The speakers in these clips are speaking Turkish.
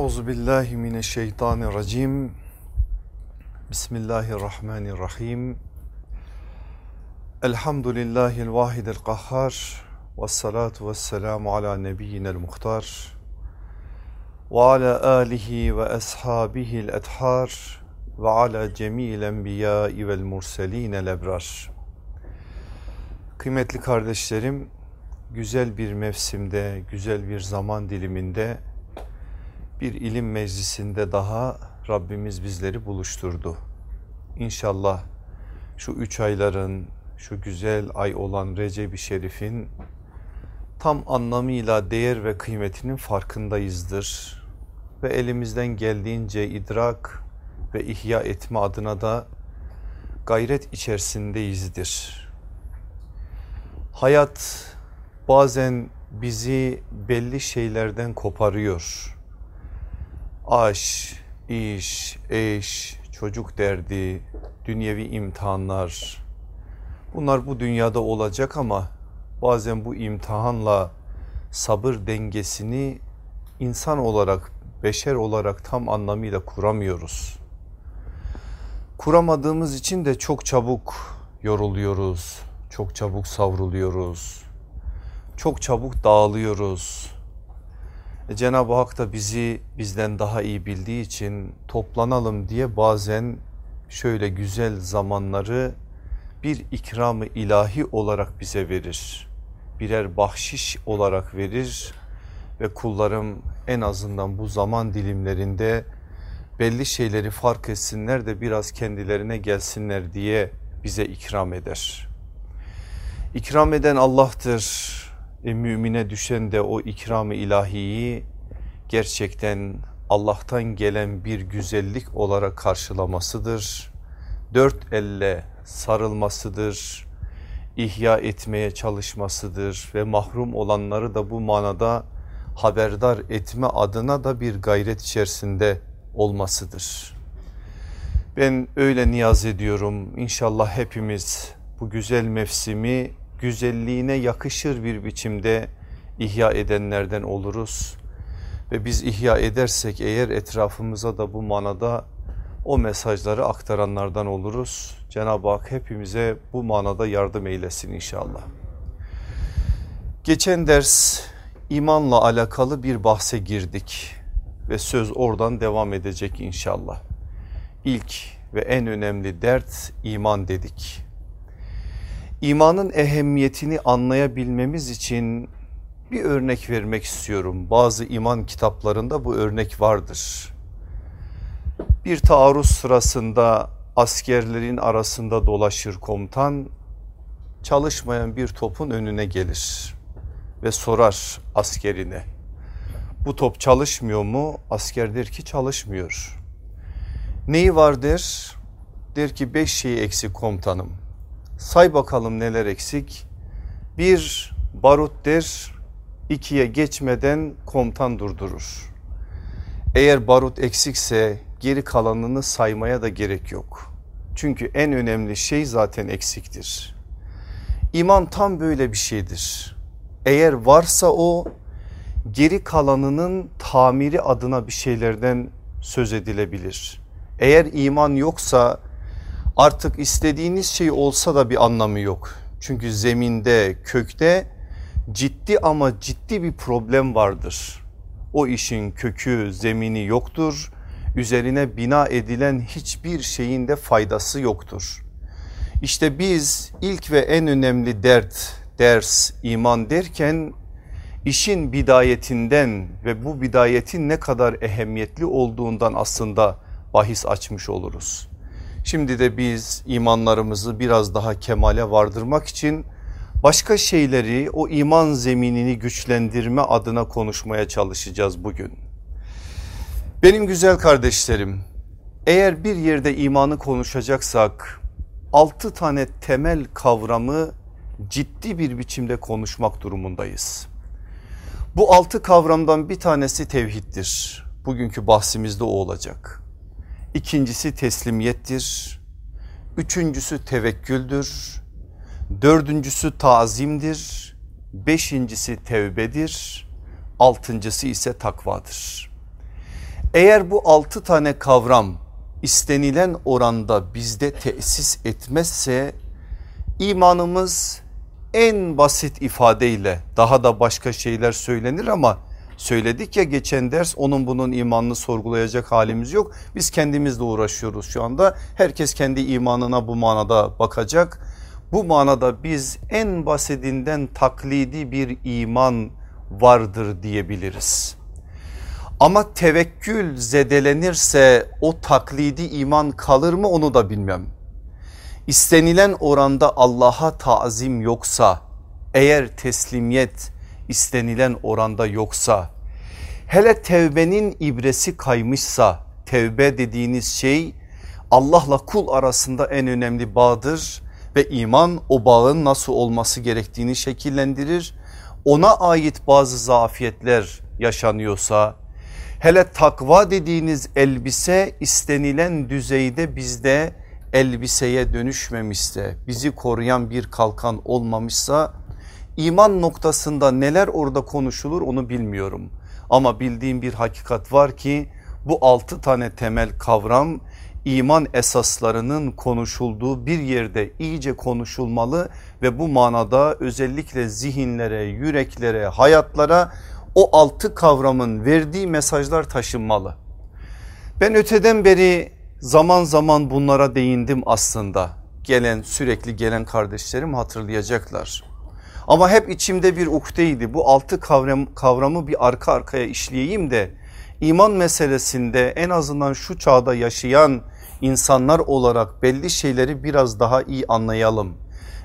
Euzu billahi mineşşeytanirracim. Bismillahirrahmanirrahim. Elhamdülillahil vahidil kahhar. Ve salatu ve selamu ala nebiyyinel muhtar. Ve ala alihi ve ashabihil ethar. Ve ala cemil enbiyai vel murselinel ebrar. Kıymetli kardeşlerim, güzel bir mevsimde, güzel bir zaman diliminde bir ilim meclisinde daha Rabbimiz bizleri buluşturdu. İnşallah şu üç ayların, şu güzel ay olan Recep-i Şerif'in tam anlamıyla değer ve kıymetinin farkındayızdır. Ve elimizden geldiğince idrak ve ihya etme adına da gayret içerisindeyizdir. Hayat bazen bizi belli şeylerden koparıyor aş, iş, eş, çocuk derdi, dünyevi imtihanlar bunlar bu dünyada olacak ama bazen bu imtihanla sabır dengesini insan olarak, beşer olarak tam anlamıyla kuramıyoruz. Kuramadığımız için de çok çabuk yoruluyoruz, çok çabuk savruluyoruz, çok çabuk dağılıyoruz e, Cenab-ı Hak da bizi bizden daha iyi bildiği için toplanalım diye bazen şöyle güzel zamanları bir ikramı ilahi olarak bize verir. Birer bahşiş olarak verir ve kullarım en azından bu zaman dilimlerinde belli şeyleri fark etsinler de biraz kendilerine gelsinler diye bize ikram eder. İkram eden Allah'tır e, mümine düşen de o ikram-ı ilahiyi gerçekten Allah'tan gelen bir güzellik olarak karşılamasıdır. Dört elle sarılmasıdır, ihya etmeye çalışmasıdır ve mahrum olanları da bu manada haberdar etme adına da bir gayret içerisinde olmasıdır. Ben öyle niyaz ediyorum İnşallah hepimiz bu güzel mevsimi güzelliğine yakışır bir biçimde ihya edenlerden oluruz. Ve biz ihya edersek eğer etrafımıza da bu manada o mesajları aktaranlardan oluruz. Cenab-ı Hak hepimize bu manada yardım eylesin inşallah. Geçen ders imanla alakalı bir bahse girdik ve söz oradan devam edecek inşallah. İlk ve en önemli dert iman dedik. İmanın ehemmiyetini anlayabilmemiz için bir örnek vermek istiyorum. Bazı iman kitaplarında bu örnek vardır. Bir taarruz sırasında askerlerin arasında dolaşır komutan çalışmayan bir topun önüne gelir ve sorar askerine. Bu top çalışmıyor mu? Asker der ki çalışmıyor. Neyi var der? Der ki beş şeyi eksik komutanım. Say bakalım neler eksik. Bir barut der, ikiye geçmeden komutan durdurur. Eğer barut eksikse geri kalanını saymaya da gerek yok. Çünkü en önemli şey zaten eksiktir. İman tam böyle bir şeydir. Eğer varsa o geri kalanının tamiri adına bir şeylerden söz edilebilir. Eğer iman yoksa artık istediğiniz şey olsa da bir anlamı yok. Çünkü zeminde kökte ciddi ama ciddi bir problem vardır. O işin kökü zemini yoktur. Üzerine bina edilen hiçbir şeyin de faydası yoktur. İşte biz ilk ve en önemli dert, ders, iman derken işin bidayetinden ve bu bidayetin ne kadar ehemmiyetli olduğundan aslında bahis açmış oluruz. Şimdi de biz imanlarımızı biraz daha kemale vardırmak için başka şeyleri o iman zeminini güçlendirme adına konuşmaya çalışacağız bugün. Benim güzel kardeşlerim eğer bir yerde imanı konuşacaksak altı tane temel kavramı ciddi bir biçimde konuşmak durumundayız. Bu altı kavramdan bir tanesi tevhiddir. Bugünkü bahsimizde o olacak. İkincisi teslimiyettir. Üçüncüsü tevekküldür. Dördüncüsü tazimdir. Beşincisi tevbedir. Altıncısı ise takvadır. Eğer bu altı tane kavram istenilen oranda bizde tesis etmezse imanımız en basit ifadeyle daha da başka şeyler söylenir ama söyledik ya geçen ders onun bunun imanını sorgulayacak halimiz yok. Biz kendimizle uğraşıyoruz şu anda. Herkes kendi imanına bu manada bakacak. Bu manada biz en basitinden taklidi bir iman vardır diyebiliriz. Ama tevekkül zedelenirse o taklidi iman kalır mı onu da bilmem. İstenilen oranda Allah'a tazim yoksa eğer teslimiyet istenilen oranda yoksa hele tevbenin ibresi kaymışsa tevbe dediğiniz şey Allah'la kul arasında en önemli bağdır ve iman o bağın nasıl olması gerektiğini şekillendirir. Ona ait bazı zafiyetler yaşanıyorsa hele takva dediğiniz elbise istenilen düzeyde bizde elbiseye dönüşmemişse bizi koruyan bir kalkan olmamışsa iman noktasında neler orada konuşulur onu bilmiyorum. Ama bildiğim bir hakikat var ki bu altı tane temel kavram iman esaslarının konuşulduğu bir yerde iyice konuşulmalı ve bu manada özellikle zihinlere, yüreklere, hayatlara o altı kavramın verdiği mesajlar taşınmalı. Ben öteden beri zaman zaman bunlara değindim aslında. Gelen sürekli gelen kardeşlerim hatırlayacaklar. Ama hep içimde bir uhdeydi. Bu altı kavram, kavramı bir arka arkaya işleyeyim de iman meselesinde en azından şu çağda yaşayan insanlar olarak belli şeyleri biraz daha iyi anlayalım.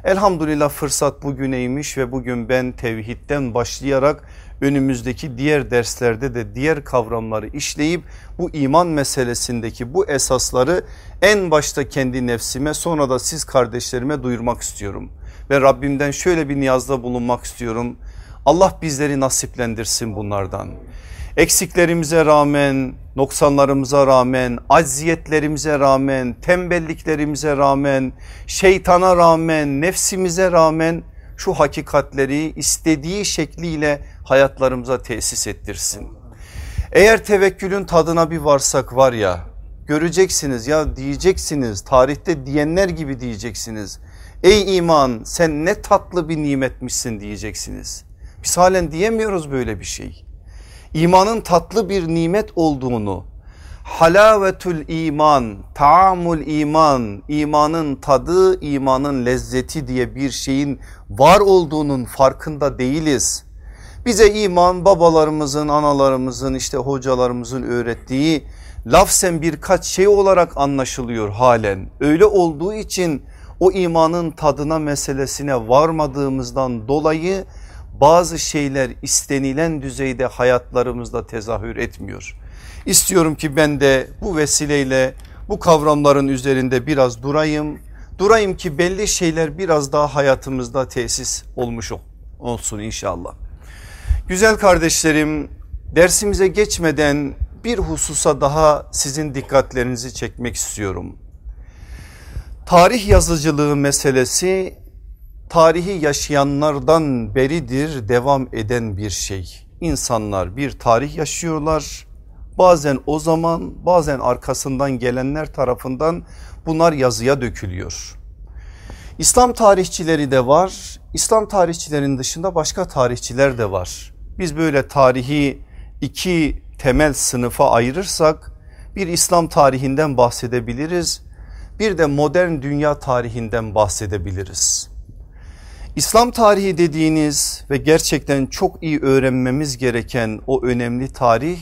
Elhamdülillah fırsat bugüneymiş ve bugün ben tevhidden başlayarak önümüzdeki diğer derslerde de diğer kavramları işleyip bu iman meselesindeki bu esasları en başta kendi nefsime sonra da siz kardeşlerime duyurmak istiyorum. Ve Rabbimden şöyle bir niyazda bulunmak istiyorum. Allah bizleri nasiplendirsin bunlardan. Eksiklerimize rağmen, noksanlarımıza rağmen, acziyetlerimize rağmen, tembelliklerimize rağmen, şeytana rağmen, nefsimize rağmen şu hakikatleri istediği şekliyle hayatlarımıza tesis ettirsin. Eğer tevekkülün tadına bir varsak var ya göreceksiniz ya diyeceksiniz tarihte diyenler gibi diyeceksiniz. Ey iman sen ne tatlı bir nimetmişsin diyeceksiniz. Biz halen diyemiyoruz böyle bir şey. İmanın tatlı bir nimet olduğunu halavetül iman, taamul iman, imanın tadı, imanın lezzeti diye bir şeyin var olduğunun farkında değiliz. Bize iman babalarımızın, analarımızın, işte hocalarımızın öğrettiği lafsen birkaç şey olarak anlaşılıyor halen. Öyle olduğu için o imanın tadına meselesine varmadığımızdan dolayı bazı şeyler istenilen düzeyde hayatlarımızda tezahür etmiyor. İstiyorum ki ben de bu vesileyle bu kavramların üzerinde biraz durayım. Durayım ki belli şeyler biraz daha hayatımızda tesis olmuş olsun inşallah. Güzel kardeşlerim dersimize geçmeden bir hususa daha sizin dikkatlerinizi çekmek istiyorum. Tarih yazıcılığı meselesi tarihi yaşayanlardan beridir devam eden bir şey. İnsanlar bir tarih yaşıyorlar. Bazen o zaman bazen arkasından gelenler tarafından bunlar yazıya dökülüyor. İslam tarihçileri de var. İslam tarihçilerin dışında başka tarihçiler de var. Biz böyle tarihi iki temel sınıfa ayırırsak bir İslam tarihinden bahsedebiliriz. Bir de modern dünya tarihinden bahsedebiliriz. İslam tarihi dediğiniz ve gerçekten çok iyi öğrenmemiz gereken o önemli tarih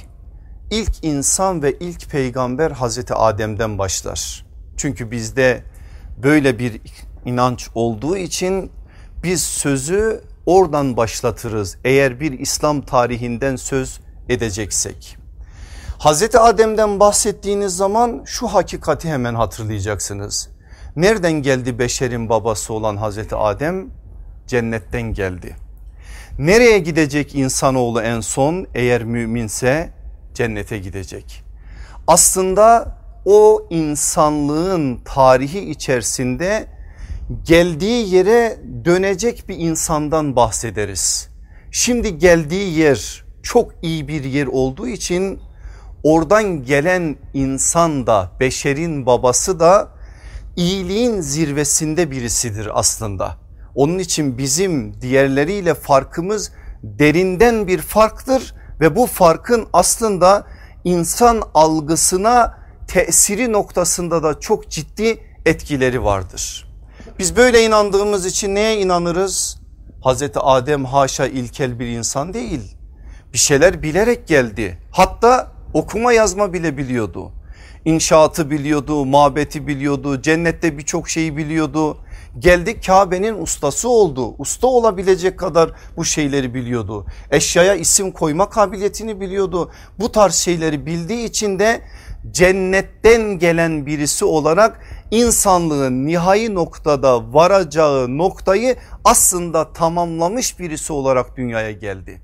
ilk insan ve ilk peygamber Hazreti Adem'den başlar. Çünkü bizde böyle bir inanç olduğu için biz sözü oradan başlatırız eğer bir İslam tarihinden söz edeceksek. Hazreti Adem'den bahsettiğiniz zaman şu hakikati hemen hatırlayacaksınız. Nereden geldi beşerin babası olan Hazreti Adem? Cennetten geldi. Nereye gidecek insanoğlu en son eğer müminse cennete gidecek. Aslında o insanlığın tarihi içerisinde geldiği yere dönecek bir insandan bahsederiz. Şimdi geldiği yer çok iyi bir yer olduğu için oradan gelen insan da beşerin babası da iyiliğin zirvesinde birisidir aslında. Onun için bizim diğerleriyle farkımız derinden bir farktır ve bu farkın aslında insan algısına tesiri noktasında da çok ciddi etkileri vardır. Biz böyle inandığımız için neye inanırız? Hazreti Adem haşa ilkel bir insan değil. Bir şeyler bilerek geldi. Hatta okuma yazma bile biliyordu. İnşaatı biliyordu, mabeti biliyordu, cennette birçok şeyi biliyordu. Geldi Kabe'nin ustası oldu. Usta olabilecek kadar bu şeyleri biliyordu. Eşyaya isim koyma kabiliyetini biliyordu. Bu tarz şeyleri bildiği için de cennetten gelen birisi olarak insanlığın nihai noktada varacağı noktayı aslında tamamlamış birisi olarak dünyaya geldi.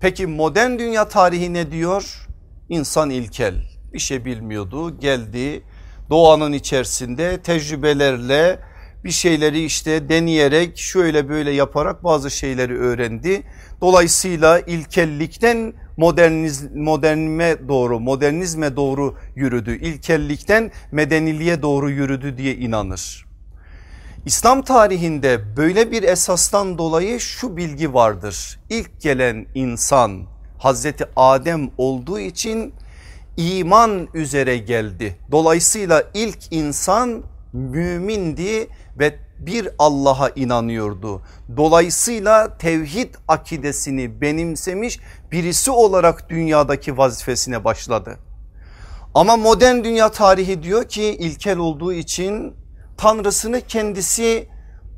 Peki modern dünya tarihi ne diyor? İnsan ilkel bir şey bilmiyordu geldi doğanın içerisinde tecrübelerle bir şeyleri işte deneyerek şöyle böyle yaparak bazı şeyleri öğrendi. Dolayısıyla ilkellikten moderniz, modernime doğru modernizme doğru yürüdü. İlkellikten medeniliğe doğru yürüdü diye inanır. İslam tarihinde böyle bir esastan dolayı şu bilgi vardır. İlk gelen insan Hazreti Adem olduğu için iman üzere geldi. Dolayısıyla ilk insan mümindi ve bir Allah'a inanıyordu. Dolayısıyla tevhid akidesini benimsemiş birisi olarak dünyadaki vazifesine başladı. Ama modern dünya tarihi diyor ki ilkel olduğu için tanrısını kendisi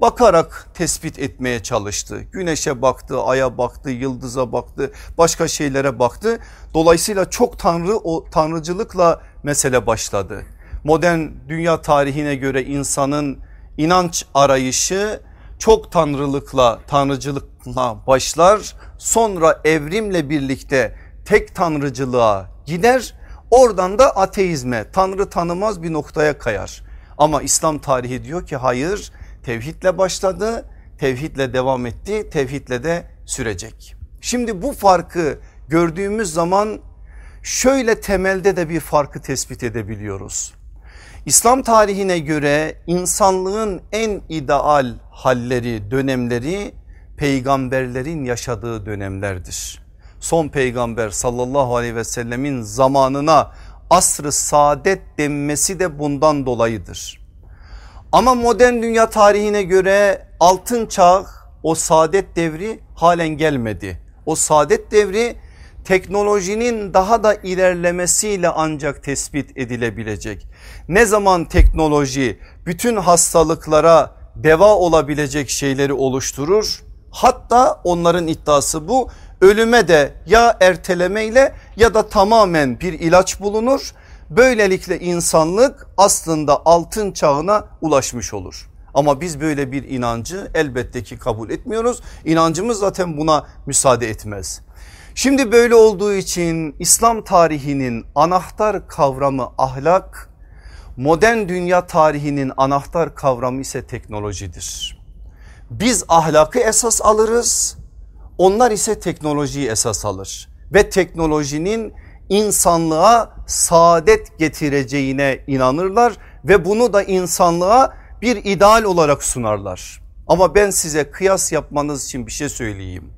bakarak tespit etmeye çalıştı. Güneşe baktı, aya baktı, yıldıza baktı, başka şeylere baktı. Dolayısıyla çok tanrı o tanrıcılıkla mesele başladı. Modern dünya tarihine göre insanın inanç arayışı çok tanrılıkla tanrıcılıkla başlar sonra evrimle birlikte tek tanrıcılığa gider oradan da ateizme tanrı tanımaz bir noktaya kayar. Ama İslam tarihi diyor ki hayır tevhidle başladı tevhidle devam etti tevhidle de sürecek. Şimdi bu farkı gördüğümüz zaman şöyle temelde de bir farkı tespit edebiliyoruz. İslam tarihine göre insanlığın en ideal halleri dönemleri peygamberlerin yaşadığı dönemlerdir. Son peygamber sallallahu aleyhi ve sellemin zamanına asrı saadet denmesi de bundan dolayıdır. Ama modern dünya tarihine göre altın çağ o saadet devri halen gelmedi. O saadet devri teknolojinin daha da ilerlemesiyle ancak tespit edilebilecek. Ne zaman teknoloji bütün hastalıklara deva olabilecek şeyleri oluşturur? Hatta onların iddiası bu ölüme de ya ertelemeyle ya da tamamen bir ilaç bulunur. Böylelikle insanlık aslında altın çağına ulaşmış olur. Ama biz böyle bir inancı elbette ki kabul etmiyoruz. İnancımız zaten buna müsaade etmez. Şimdi böyle olduğu için İslam tarihinin anahtar kavramı ahlak, modern dünya tarihinin anahtar kavramı ise teknolojidir. Biz ahlakı esas alırız, onlar ise teknolojiyi esas alır ve teknolojinin insanlığa saadet getireceğine inanırlar ve bunu da insanlığa bir ideal olarak sunarlar. Ama ben size kıyas yapmanız için bir şey söyleyeyim.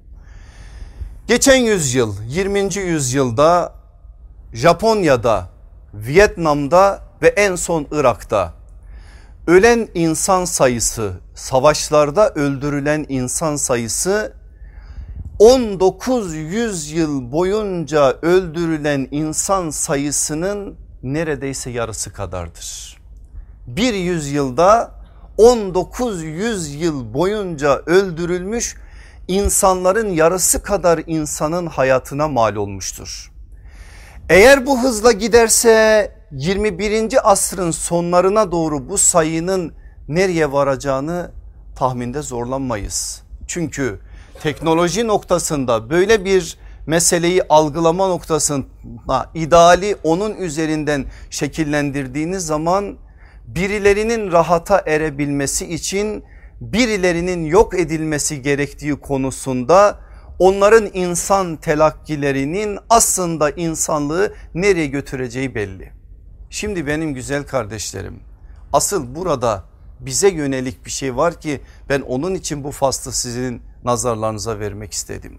Geçen yüzyıl 20. yüzyılda Japonya'da, Vietnam'da ve en son Irak'ta ölen insan sayısı savaşlarda öldürülen insan sayısı 19 yüzyıl boyunca öldürülen insan sayısının neredeyse yarısı kadardır. Bir yüzyılda 19 yüzyıl boyunca öldürülmüş insanların yarısı kadar insanın hayatına mal olmuştur. Eğer bu hızla giderse 21. asrın sonlarına doğru bu sayının nereye varacağını tahminde zorlanmayız. Çünkü teknoloji noktasında böyle bir meseleyi algılama noktasında ideali onun üzerinden şekillendirdiğiniz zaman birilerinin rahata erebilmesi için birilerinin yok edilmesi gerektiği konusunda onların insan telakkilerinin aslında insanlığı nereye götüreceği belli. Şimdi benim güzel kardeşlerim asıl burada bize yönelik bir şey var ki ben onun için bu faslı sizin nazarlarınıza vermek istedim.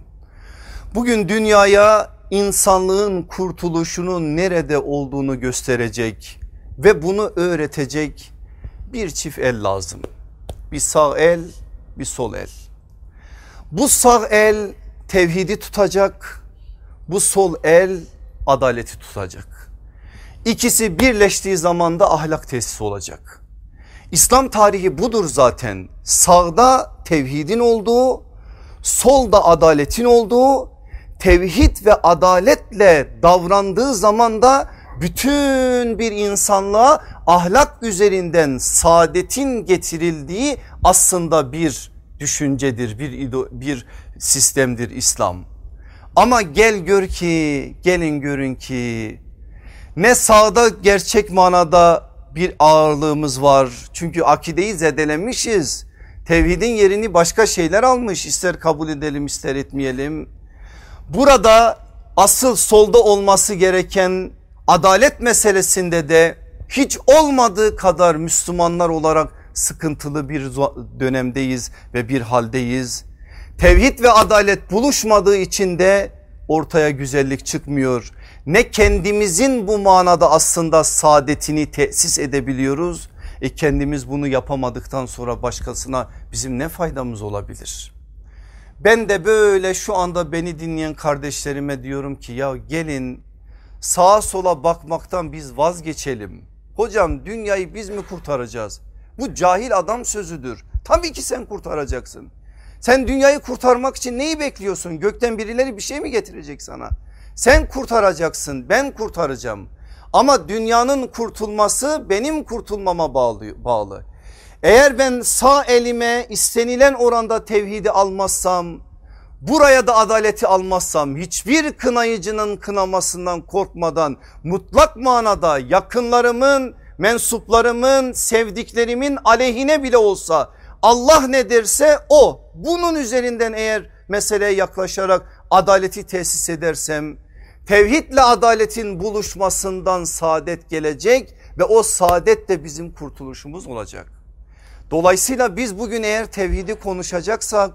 Bugün dünyaya insanlığın kurtuluşunun nerede olduğunu gösterecek ve bunu öğretecek bir çift el lazım. Bir sağ el bir sol el. Bu sağ el tevhidi tutacak bu sol el adaleti tutacak. İkisi birleştiği zaman da ahlak tesisi olacak. İslam tarihi budur zaten. Sağda tevhidin olduğu, solda adaletin olduğu, tevhid ve adaletle davrandığı zaman da bütün bir insanlığa ahlak üzerinden saadetin getirildiği aslında bir düşüncedir, bir, bir sistemdir İslam. Ama gel gör ki, gelin görün ki ne sağda gerçek manada bir ağırlığımız var. Çünkü akideyi zedelenmişiz. Tevhidin yerini başka şeyler almış ister kabul edelim ister etmeyelim. Burada asıl solda olması gereken adalet meselesinde de hiç olmadığı kadar Müslümanlar olarak sıkıntılı bir dönemdeyiz ve bir haldeyiz. Tevhid ve adalet buluşmadığı için de ortaya güzellik çıkmıyor. Ne kendimizin bu manada aslında saadetini tesis edebiliyoruz. E kendimiz bunu yapamadıktan sonra başkasına bizim ne faydamız olabilir? Ben de böyle şu anda beni dinleyen kardeşlerime diyorum ki ya gelin sağa sola bakmaktan biz vazgeçelim. Hocam dünyayı biz mi kurtaracağız? Bu cahil adam sözüdür. Tabii ki sen kurtaracaksın. Sen dünyayı kurtarmak için neyi bekliyorsun? Gökten birileri bir şey mi getirecek sana? Sen kurtaracaksın ben kurtaracağım. Ama dünyanın kurtulması benim kurtulmama bağlı. Eğer ben sağ elime istenilen oranda tevhidi almazsam buraya da adaleti almazsam hiçbir kınayıcının kınamasından korkmadan mutlak manada yakınlarımın mensuplarımın sevdiklerimin aleyhine bile olsa Allah ne derse o bunun üzerinden eğer meseleye yaklaşarak adaleti tesis edersem tevhidle adaletin buluşmasından saadet gelecek ve o saadet de bizim kurtuluşumuz olacak. Dolayısıyla biz bugün eğer tevhidi konuşacaksak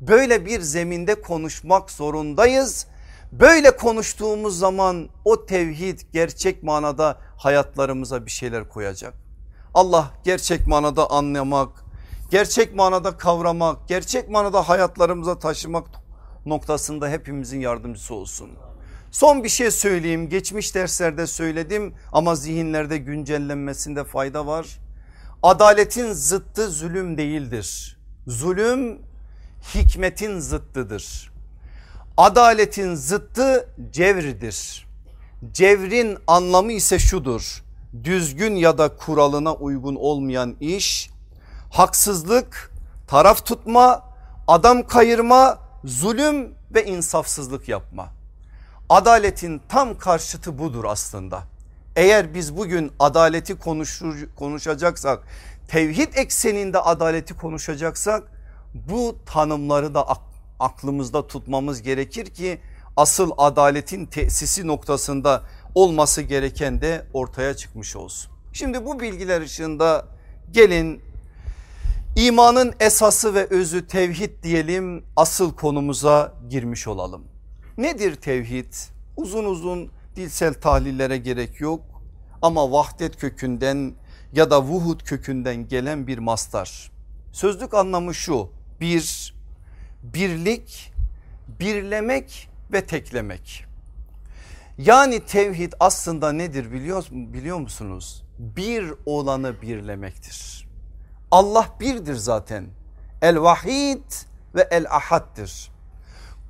böyle bir zeminde konuşmak zorundayız. Böyle konuştuğumuz zaman o tevhid gerçek manada hayatlarımıza bir şeyler koyacak. Allah gerçek manada anlamak, gerçek manada kavramak, gerçek manada hayatlarımıza taşımak noktasında hepimizin yardımcısı olsun. Son bir şey söyleyeyim geçmiş derslerde söyledim ama zihinlerde güncellenmesinde fayda var. Adaletin zıttı zulüm değildir. Zulüm hikmetin zıttıdır. Adaletin zıttı cevridir. Cevrin anlamı ise şudur. Düzgün ya da kuralına uygun olmayan iş, haksızlık, taraf tutma, adam kayırma, zulüm ve insafsızlık yapma. Adaletin tam karşıtı budur aslında. Eğer biz bugün adaleti konuşur, konuşacaksak, tevhid ekseninde adaleti konuşacaksak bu tanımları da aklımızda tutmamız gerekir ki asıl adaletin tesisi noktasında olması gereken de ortaya çıkmış olsun. Şimdi bu bilgiler ışığında gelin imanın esası ve özü tevhid diyelim asıl konumuza girmiş olalım. Nedir tevhid? Uzun uzun dilsel tahlillere gerek yok ama vahdet kökünden ya da vuhud kökünden gelen bir mastar. Sözlük anlamı şu bir birlik, birlemek ve teklemek. Yani tevhid aslında nedir biliyor, biliyor musunuz? Bir olanı birlemektir. Allah birdir zaten. El vahid ve el ahaddir.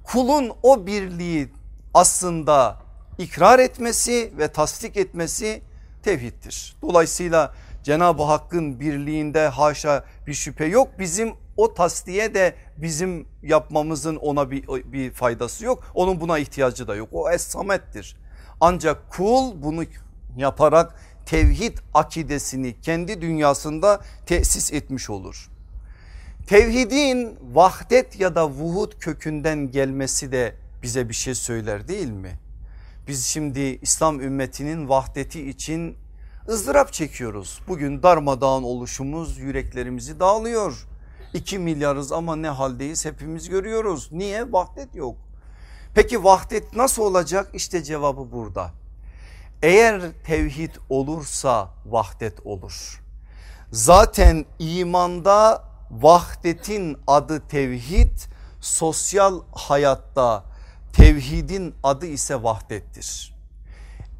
Kulun o birliği aslında ikrar etmesi ve tasdik etmesi tevhiddir. Dolayısıyla Cenab-ı Hakk'ın birliğinde haşa bir şüphe yok. Bizim o tasdiye de bizim yapmamızın ona bir, bir faydası yok. Onun buna ihtiyacı da yok. O es-samettir. Ancak kul bunu yaparak tevhid akidesini kendi dünyasında tesis etmiş olur. Tevhidin vahdet ya da vuhud kökünden gelmesi de bize bir şey söyler değil mi? Biz şimdi İslam ümmetinin vahdeti için ızdırap çekiyoruz. Bugün darmadağın oluşumuz yüreklerimizi dağılıyor. 2 milyarız ama ne haldeyiz hepimiz görüyoruz. Niye? Vahdet yok. Peki vahdet nasıl olacak? İşte cevabı burada. Eğer tevhid olursa vahdet olur. Zaten imanda vahdetin adı tevhid, sosyal hayatta tevhidin adı ise vahdettir.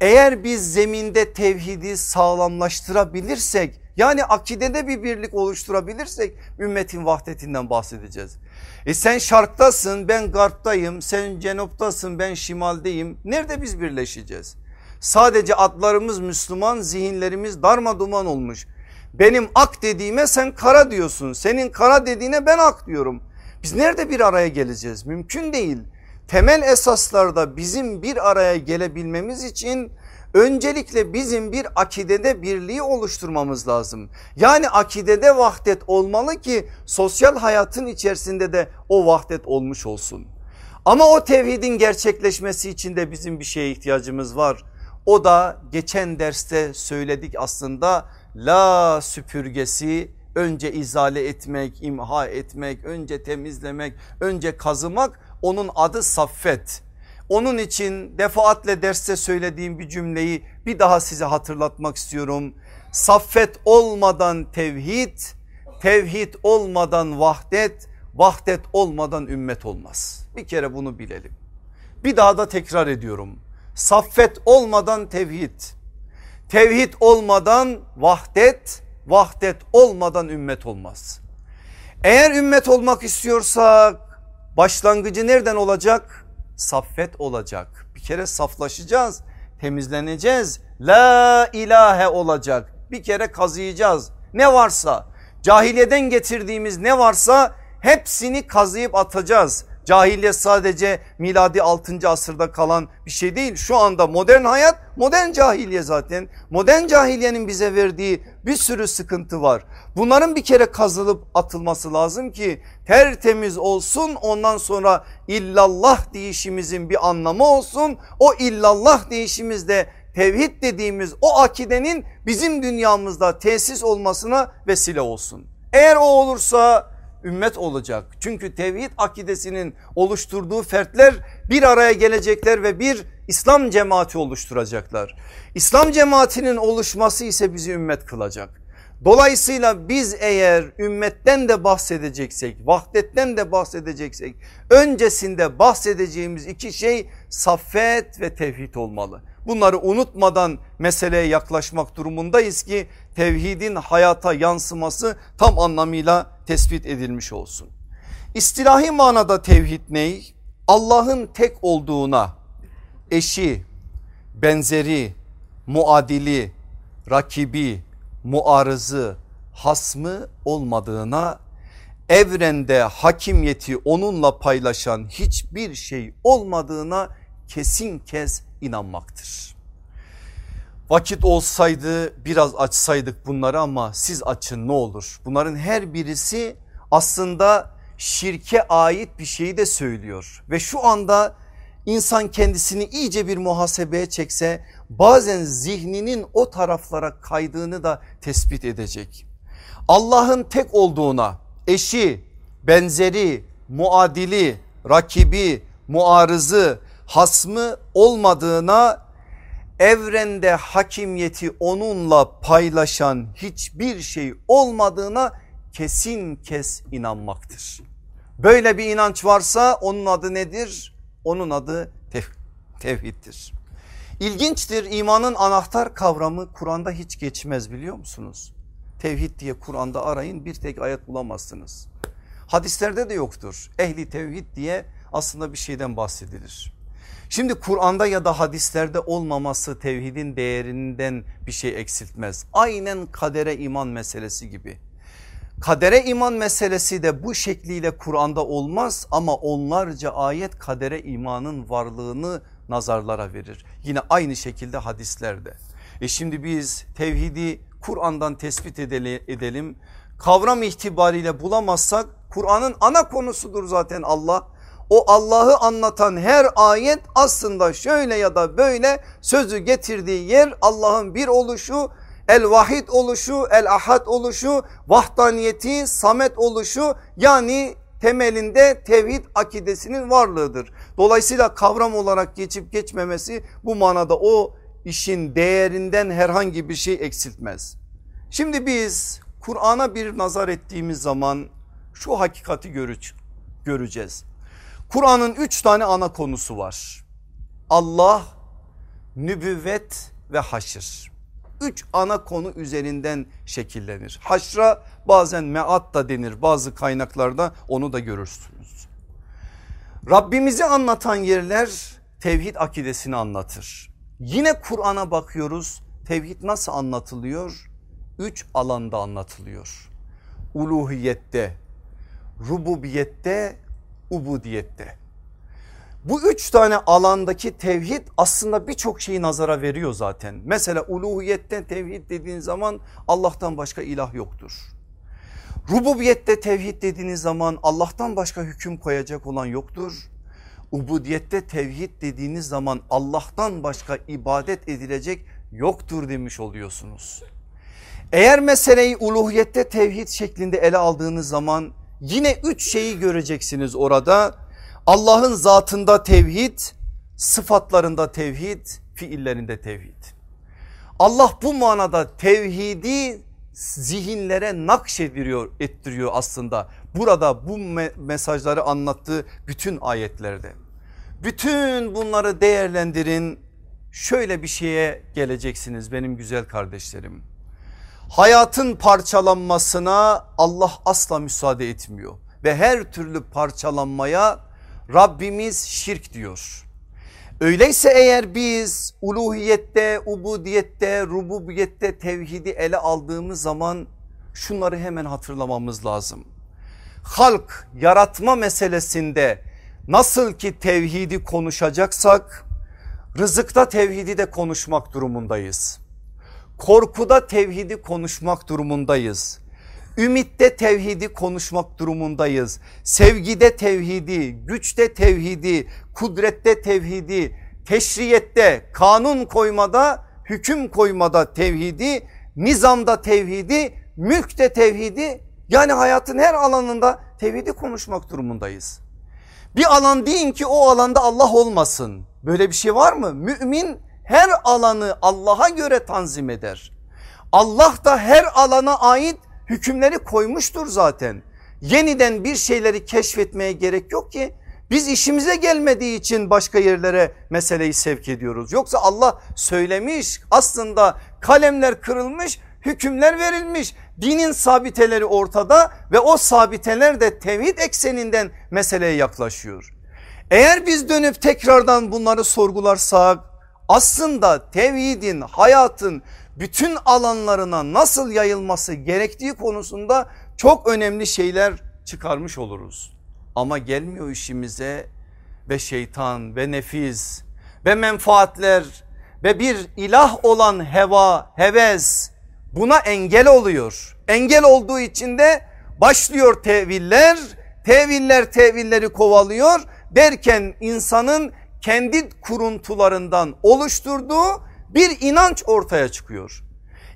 Eğer biz zeminde tevhidi sağlamlaştırabilirsek yani akidede bir birlik oluşturabilirsek ümmetin vahdetinden bahsedeceğiz. E sen şarktasın ben garptayım sen cenoptasın ben şimaldeyim nerede biz birleşeceğiz? Sadece adlarımız Müslüman zihinlerimiz darma duman olmuş. Benim ak dediğime sen kara diyorsun senin kara dediğine ben ak diyorum. Biz nerede bir araya geleceğiz mümkün değil. Temel esaslarda bizim bir araya gelebilmemiz için öncelikle bizim bir akidede birliği oluşturmamız lazım. Yani akidede vahdet olmalı ki sosyal hayatın içerisinde de o vahdet olmuş olsun. Ama o tevhidin gerçekleşmesi için de bizim bir şeye ihtiyacımız var. O da geçen derste söyledik aslında la süpürgesi önce izale etmek, imha etmek, önce temizlemek, önce kazımak onun adı saffet. Onun için defaatle derste söylediğim bir cümleyi bir daha size hatırlatmak istiyorum. Saffet olmadan tevhid, tevhid olmadan vahdet, vahdet olmadan ümmet olmaz. Bir kere bunu bilelim. Bir daha da tekrar ediyorum. Saffet olmadan tevhid, tevhid olmadan vahdet, vahdet olmadan ümmet olmaz. Eğer ümmet olmak istiyorsak başlangıcı nereden olacak? saffet olacak. Bir kere saflaşacağız, temizleneceğiz. La ilahe olacak. Bir kere kazıyacağız. Ne varsa cahiliyeden getirdiğimiz ne varsa hepsini kazıyıp atacağız. Cahiliye sadece miladi 6. asırda kalan bir şey değil. Şu anda modern hayat modern cahiliye zaten. Modern cahiliyenin bize verdiği bir sürü sıkıntı var. Bunların bir kere kazılıp atılması lazım ki tertemiz olsun ondan sonra illallah deyişimizin bir anlamı olsun. O illallah deyişimizde tevhid dediğimiz o akidenin bizim dünyamızda tesis olmasına vesile olsun. Eğer o olursa ümmet olacak. Çünkü tevhid akidesinin oluşturduğu fertler bir araya gelecekler ve bir İslam cemaati oluşturacaklar. İslam cemaatinin oluşması ise bizi ümmet kılacak. Dolayısıyla biz eğer ümmetten de bahsedeceksek, vahdetten de bahsedeceksek öncesinde bahsedeceğimiz iki şey saffet ve tevhid olmalı. Bunları unutmadan meseleye yaklaşmak durumundayız ki tevhidin hayata yansıması tam anlamıyla tespit edilmiş olsun. İstilahi manada tevhid ney? Allah'ın tek olduğuna eşi, benzeri, muadili, rakibi, muarızı, hasmı olmadığına evrende hakimiyeti onunla paylaşan hiçbir şey olmadığına kesin kez inanmaktır. Vakit olsaydı biraz açsaydık bunları ama siz açın ne olur. Bunların her birisi aslında şirke ait bir şeyi de söylüyor ve şu anda insan kendisini iyice bir muhasebeye çekse bazen zihninin o taraflara kaydığını da tespit edecek. Allah'ın tek olduğuna eşi, benzeri, muadili, rakibi, muarızı, hasmı olmadığına evrende hakimiyeti onunla paylaşan hiçbir şey olmadığına kesin kes inanmaktır. Böyle bir inanç varsa onun adı nedir? Onun adı tev tevhiddir. İlginçtir imanın anahtar kavramı Kur'an'da hiç geçmez biliyor musunuz? Tevhid diye Kur'an'da arayın bir tek ayet bulamazsınız. Hadislerde de yoktur. Ehli tevhid diye aslında bir şeyden bahsedilir. Şimdi Kur'an'da ya da hadislerde olmaması tevhidin değerinden bir şey eksiltmez. Aynen kadere iman meselesi gibi. Kadere iman meselesi de bu şekliyle Kur'an'da olmaz ama onlarca ayet kadere imanın varlığını nazarlara verir. Yine aynı şekilde hadislerde. E şimdi biz tevhidi Kur'an'dan tespit edelim. kavram itibariyle bulamazsak Kur'an'ın ana konusudur zaten Allah. O Allah'ı anlatan her ayet aslında şöyle ya da böyle sözü getirdiği yer Allah'ın bir oluşu, el vahid oluşu, el ahad oluşu, vahdaniyeti, samet oluşu yani temelinde tevhid akidesinin varlığıdır. Dolayısıyla kavram olarak geçip geçmemesi bu manada o işin değerinden herhangi bir şey eksiltmez. Şimdi biz Kur'an'a bir nazar ettiğimiz zaman şu hakikati göreceğiz. Kur'an'ın üç tane ana konusu var. Allah, nübüvvet ve haşır. Üç ana konu üzerinden şekillenir. Haşra bazen meat da denir bazı kaynaklarda onu da görürsünüz. Rabbimizi anlatan yerler tevhid akidesini anlatır. Yine Kur'an'a bakıyoruz tevhid nasıl anlatılıyor? Üç alanda anlatılıyor. Uluhiyette, rububiyette, ubudiyette. Bu üç tane alandaki tevhid aslında birçok şeyi nazara veriyor zaten. Mesela uluhiyette tevhid dediğin zaman Allah'tan başka ilah yoktur. Rububiyette tevhid dediğiniz zaman Allah'tan başka hüküm koyacak olan yoktur. Ubudiyette tevhid dediğiniz zaman Allah'tan başka ibadet edilecek yoktur demiş oluyorsunuz. Eğer meseleyi uluhiyette tevhid şeklinde ele aldığınız zaman yine üç şeyi göreceksiniz orada. Allah'ın zatında tevhid, sıfatlarında tevhid, fiillerinde tevhid. Allah bu manada tevhidi zihinlere nakşediriyor ettiriyor aslında. Burada bu me mesajları anlattığı bütün ayetlerde. Bütün bunları değerlendirin. Şöyle bir şeye geleceksiniz benim güzel kardeşlerim. Hayatın parçalanmasına Allah asla müsaade etmiyor ve her türlü parçalanmaya Rabbimiz şirk diyor. Öyleyse eğer biz uluhiyette, ubudiyette, rububiyette tevhidi ele aldığımız zaman şunları hemen hatırlamamız lazım. Halk yaratma meselesinde nasıl ki tevhidi konuşacaksak rızıkta tevhidi de konuşmak durumundayız. Korkuda tevhidi konuşmak durumundayız. Ümitte tevhidi konuşmak durumundayız. Sevgide tevhidi, güçte tevhidi, kudrette tevhidi, teşriyette, kanun koymada, hüküm koymada tevhidi, nizamda tevhidi, mülkte tevhidi yani hayatın her alanında tevhidi konuşmak durumundayız. Bir alan deyin ki o alanda Allah olmasın. Böyle bir şey var mı? Mümin her alanı Allah'a göre tanzim eder. Allah da her alana ait hükümleri koymuştur zaten. Yeniden bir şeyleri keşfetmeye gerek yok ki. Biz işimize gelmediği için başka yerlere meseleyi sevk ediyoruz. Yoksa Allah söylemiş aslında kalemler kırılmış hükümler verilmiş. Dinin sabiteleri ortada ve o sabiteler de tevhid ekseninden meseleye yaklaşıyor. Eğer biz dönüp tekrardan bunları sorgularsak aslında tevhidin hayatın bütün alanlarına nasıl yayılması gerektiği konusunda çok önemli şeyler çıkarmış oluruz. Ama gelmiyor işimize ve şeytan ve nefis ve menfaatler ve bir ilah olan heva, heves buna engel oluyor. Engel olduğu için de başlıyor teviller, teviller tevilleri kovalıyor derken insanın kendi kuruntularından oluşturduğu bir inanç ortaya çıkıyor.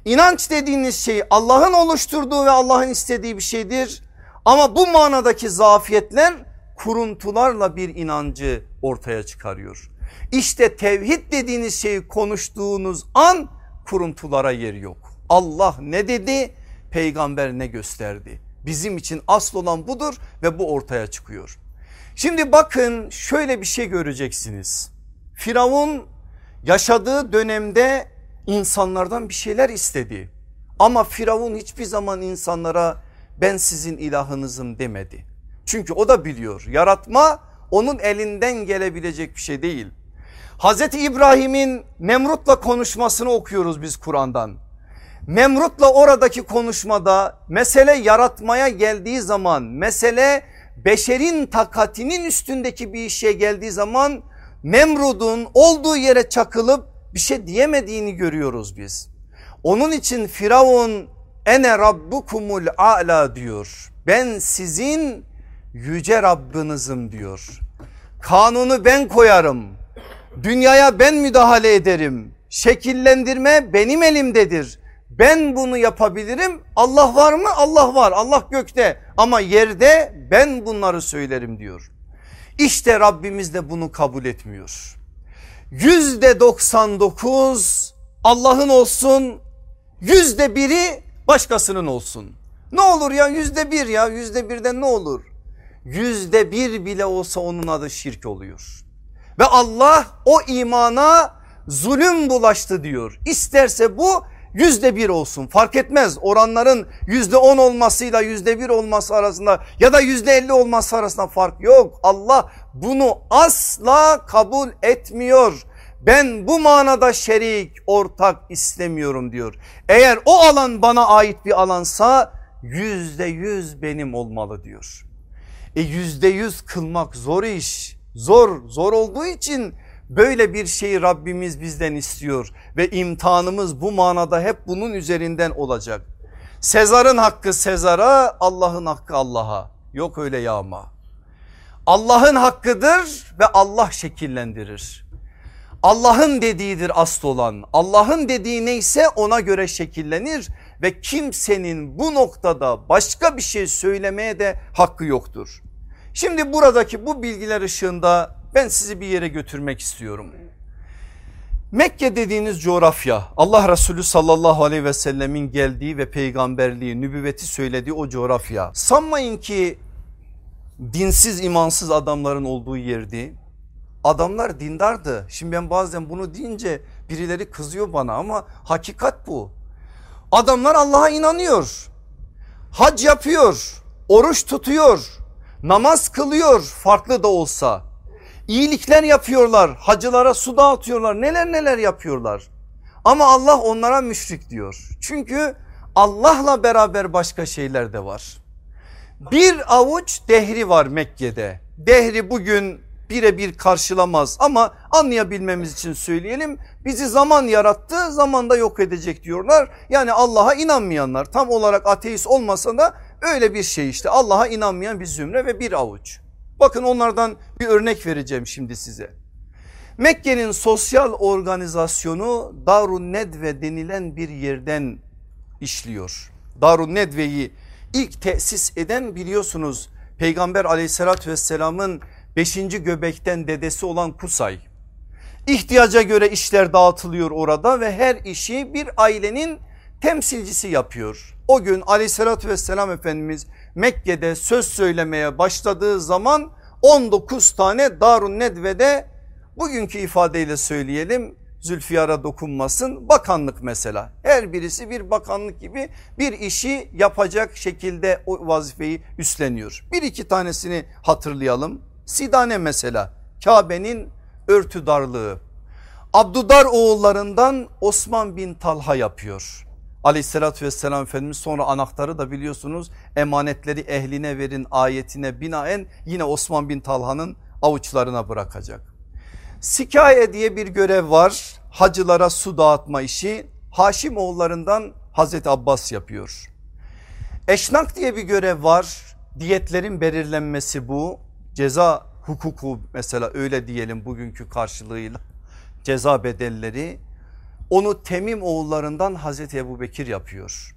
İnanç dediğiniz şey Allah'ın oluşturduğu ve Allah'ın istediği bir şeydir. Ama bu manadaki zafiyetler kuruntularla bir inancı ortaya çıkarıyor. İşte tevhid dediğiniz şeyi konuştuğunuz an kuruntulara yer yok. Allah ne dedi peygamber ne gösterdi. Bizim için asıl olan budur ve bu ortaya çıkıyor. Şimdi bakın şöyle bir şey göreceksiniz. Firavun yaşadığı dönemde insanlardan bir şeyler istedi. Ama Firavun hiçbir zaman insanlara ben sizin ilahınızım demedi. Çünkü o da biliyor yaratma onun elinden gelebilecek bir şey değil. Hazreti İbrahim'in Nemrut'la konuşmasını okuyoruz biz Kur'an'dan. Nemrut'la oradaki konuşmada mesele yaratmaya geldiği zaman mesele beşerin takatinin üstündeki bir işe geldiği zaman Nemrud'un olduğu yere çakılıp bir şey diyemediğini görüyoruz biz. Onun için Firavun ene rabbukumul a'la diyor. Ben sizin yüce Rabbinizim diyor. Kanunu ben koyarım. Dünyaya ben müdahale ederim. Şekillendirme benim elimdedir. Ben bunu yapabilirim. Allah var mı? Allah var. Allah gökte ama yerde ben bunları söylerim diyor. İşte Rabbimiz de bunu kabul etmiyor. Yüzde 99 Allah'ın olsun yüzde biri başkasının olsun. Ne olur ya yüzde bir ya yüzde birden ne olur? Yüzde bir bile olsa onun adı şirk oluyor. Ve Allah o imana zulüm bulaştı diyor. İsterse bu yüzde bir olsun fark etmez oranların yüzde on olmasıyla yüzde bir olması arasında ya da yüzde elli olması arasında fark yok. Allah bunu asla kabul etmiyor. Ben bu manada şerik ortak istemiyorum diyor. Eğer o alan bana ait bir alansa yüzde yüz benim olmalı diyor. E yüzde yüz kılmak zor iş zor zor olduğu için Böyle bir şeyi Rabbimiz bizden istiyor ve imtihanımız bu manada hep bunun üzerinden olacak. Sezar'ın hakkı Sezar'a Allah'ın hakkı Allah'a yok öyle yağma. Allah'ın hakkıdır ve Allah şekillendirir. Allah'ın dediğidir asıl olan Allah'ın dediği neyse ona göre şekillenir ve kimsenin bu noktada başka bir şey söylemeye de hakkı yoktur. Şimdi buradaki bu bilgiler ışığında ben sizi bir yere götürmek istiyorum. Mekke dediğiniz coğrafya Allah Resulü sallallahu aleyhi ve sellemin geldiği ve peygamberliği nübüvveti söylediği o coğrafya. Sanmayın ki dinsiz imansız adamların olduğu yerdi. Adamlar dindardı. Şimdi ben bazen bunu deyince birileri kızıyor bana ama hakikat bu. Adamlar Allah'a inanıyor. Hac yapıyor, oruç tutuyor, namaz kılıyor farklı da olsa iyilikler yapıyorlar. Hacılara su dağıtıyorlar. Neler neler yapıyorlar. Ama Allah onlara müşrik diyor. Çünkü Allah'la beraber başka şeyler de var. Bir avuç dehri var Mekke'de. Dehri bugün birebir karşılamaz ama anlayabilmemiz için söyleyelim. Bizi zaman yarattı zamanda yok edecek diyorlar. Yani Allah'a inanmayanlar tam olarak ateist olmasa da öyle bir şey işte Allah'a inanmayan bir zümre ve bir avuç. Bakın onlardan bir örnek vereceğim şimdi size. Mekke'nin sosyal organizasyonu Darun Nedve denilen bir yerden işliyor. Darun Nedve'yi ilk tesis eden biliyorsunuz Peygamber aleyhissalatü vesselamın 5. göbekten dedesi olan Kusay. İhtiyaca göre işler dağıtılıyor orada ve her işi bir ailenin temsilcisi yapıyor. O gün aleyhissalatü vesselam Efendimiz Mekke'de söz söylemeye başladığı zaman 19 tane Darun Nedve'de bugünkü ifadeyle söyleyelim Zülfiyar'a dokunmasın. Bakanlık mesela. Her birisi bir bakanlık gibi bir işi yapacak şekilde o vazifeyi üstleniyor. Bir iki tanesini hatırlayalım. Sidane mesela Kabe'nin örtü darlığı Abdudar oğullarından Osman bin Talha yapıyor aleyhissalatü vesselam Efendimiz sonra anahtarı da biliyorsunuz emanetleri ehline verin ayetine binaen yine Osman bin Talha'nın avuçlarına bırakacak. Sikaye diye bir görev var hacılara su dağıtma işi Haşim oğullarından Hazreti Abbas yapıyor. Eşnak diye bir görev var diyetlerin belirlenmesi bu ceza hukuku mesela öyle diyelim bugünkü karşılığıyla ceza bedelleri onu Temim oğullarından Hazreti Ebu Bekir yapıyor.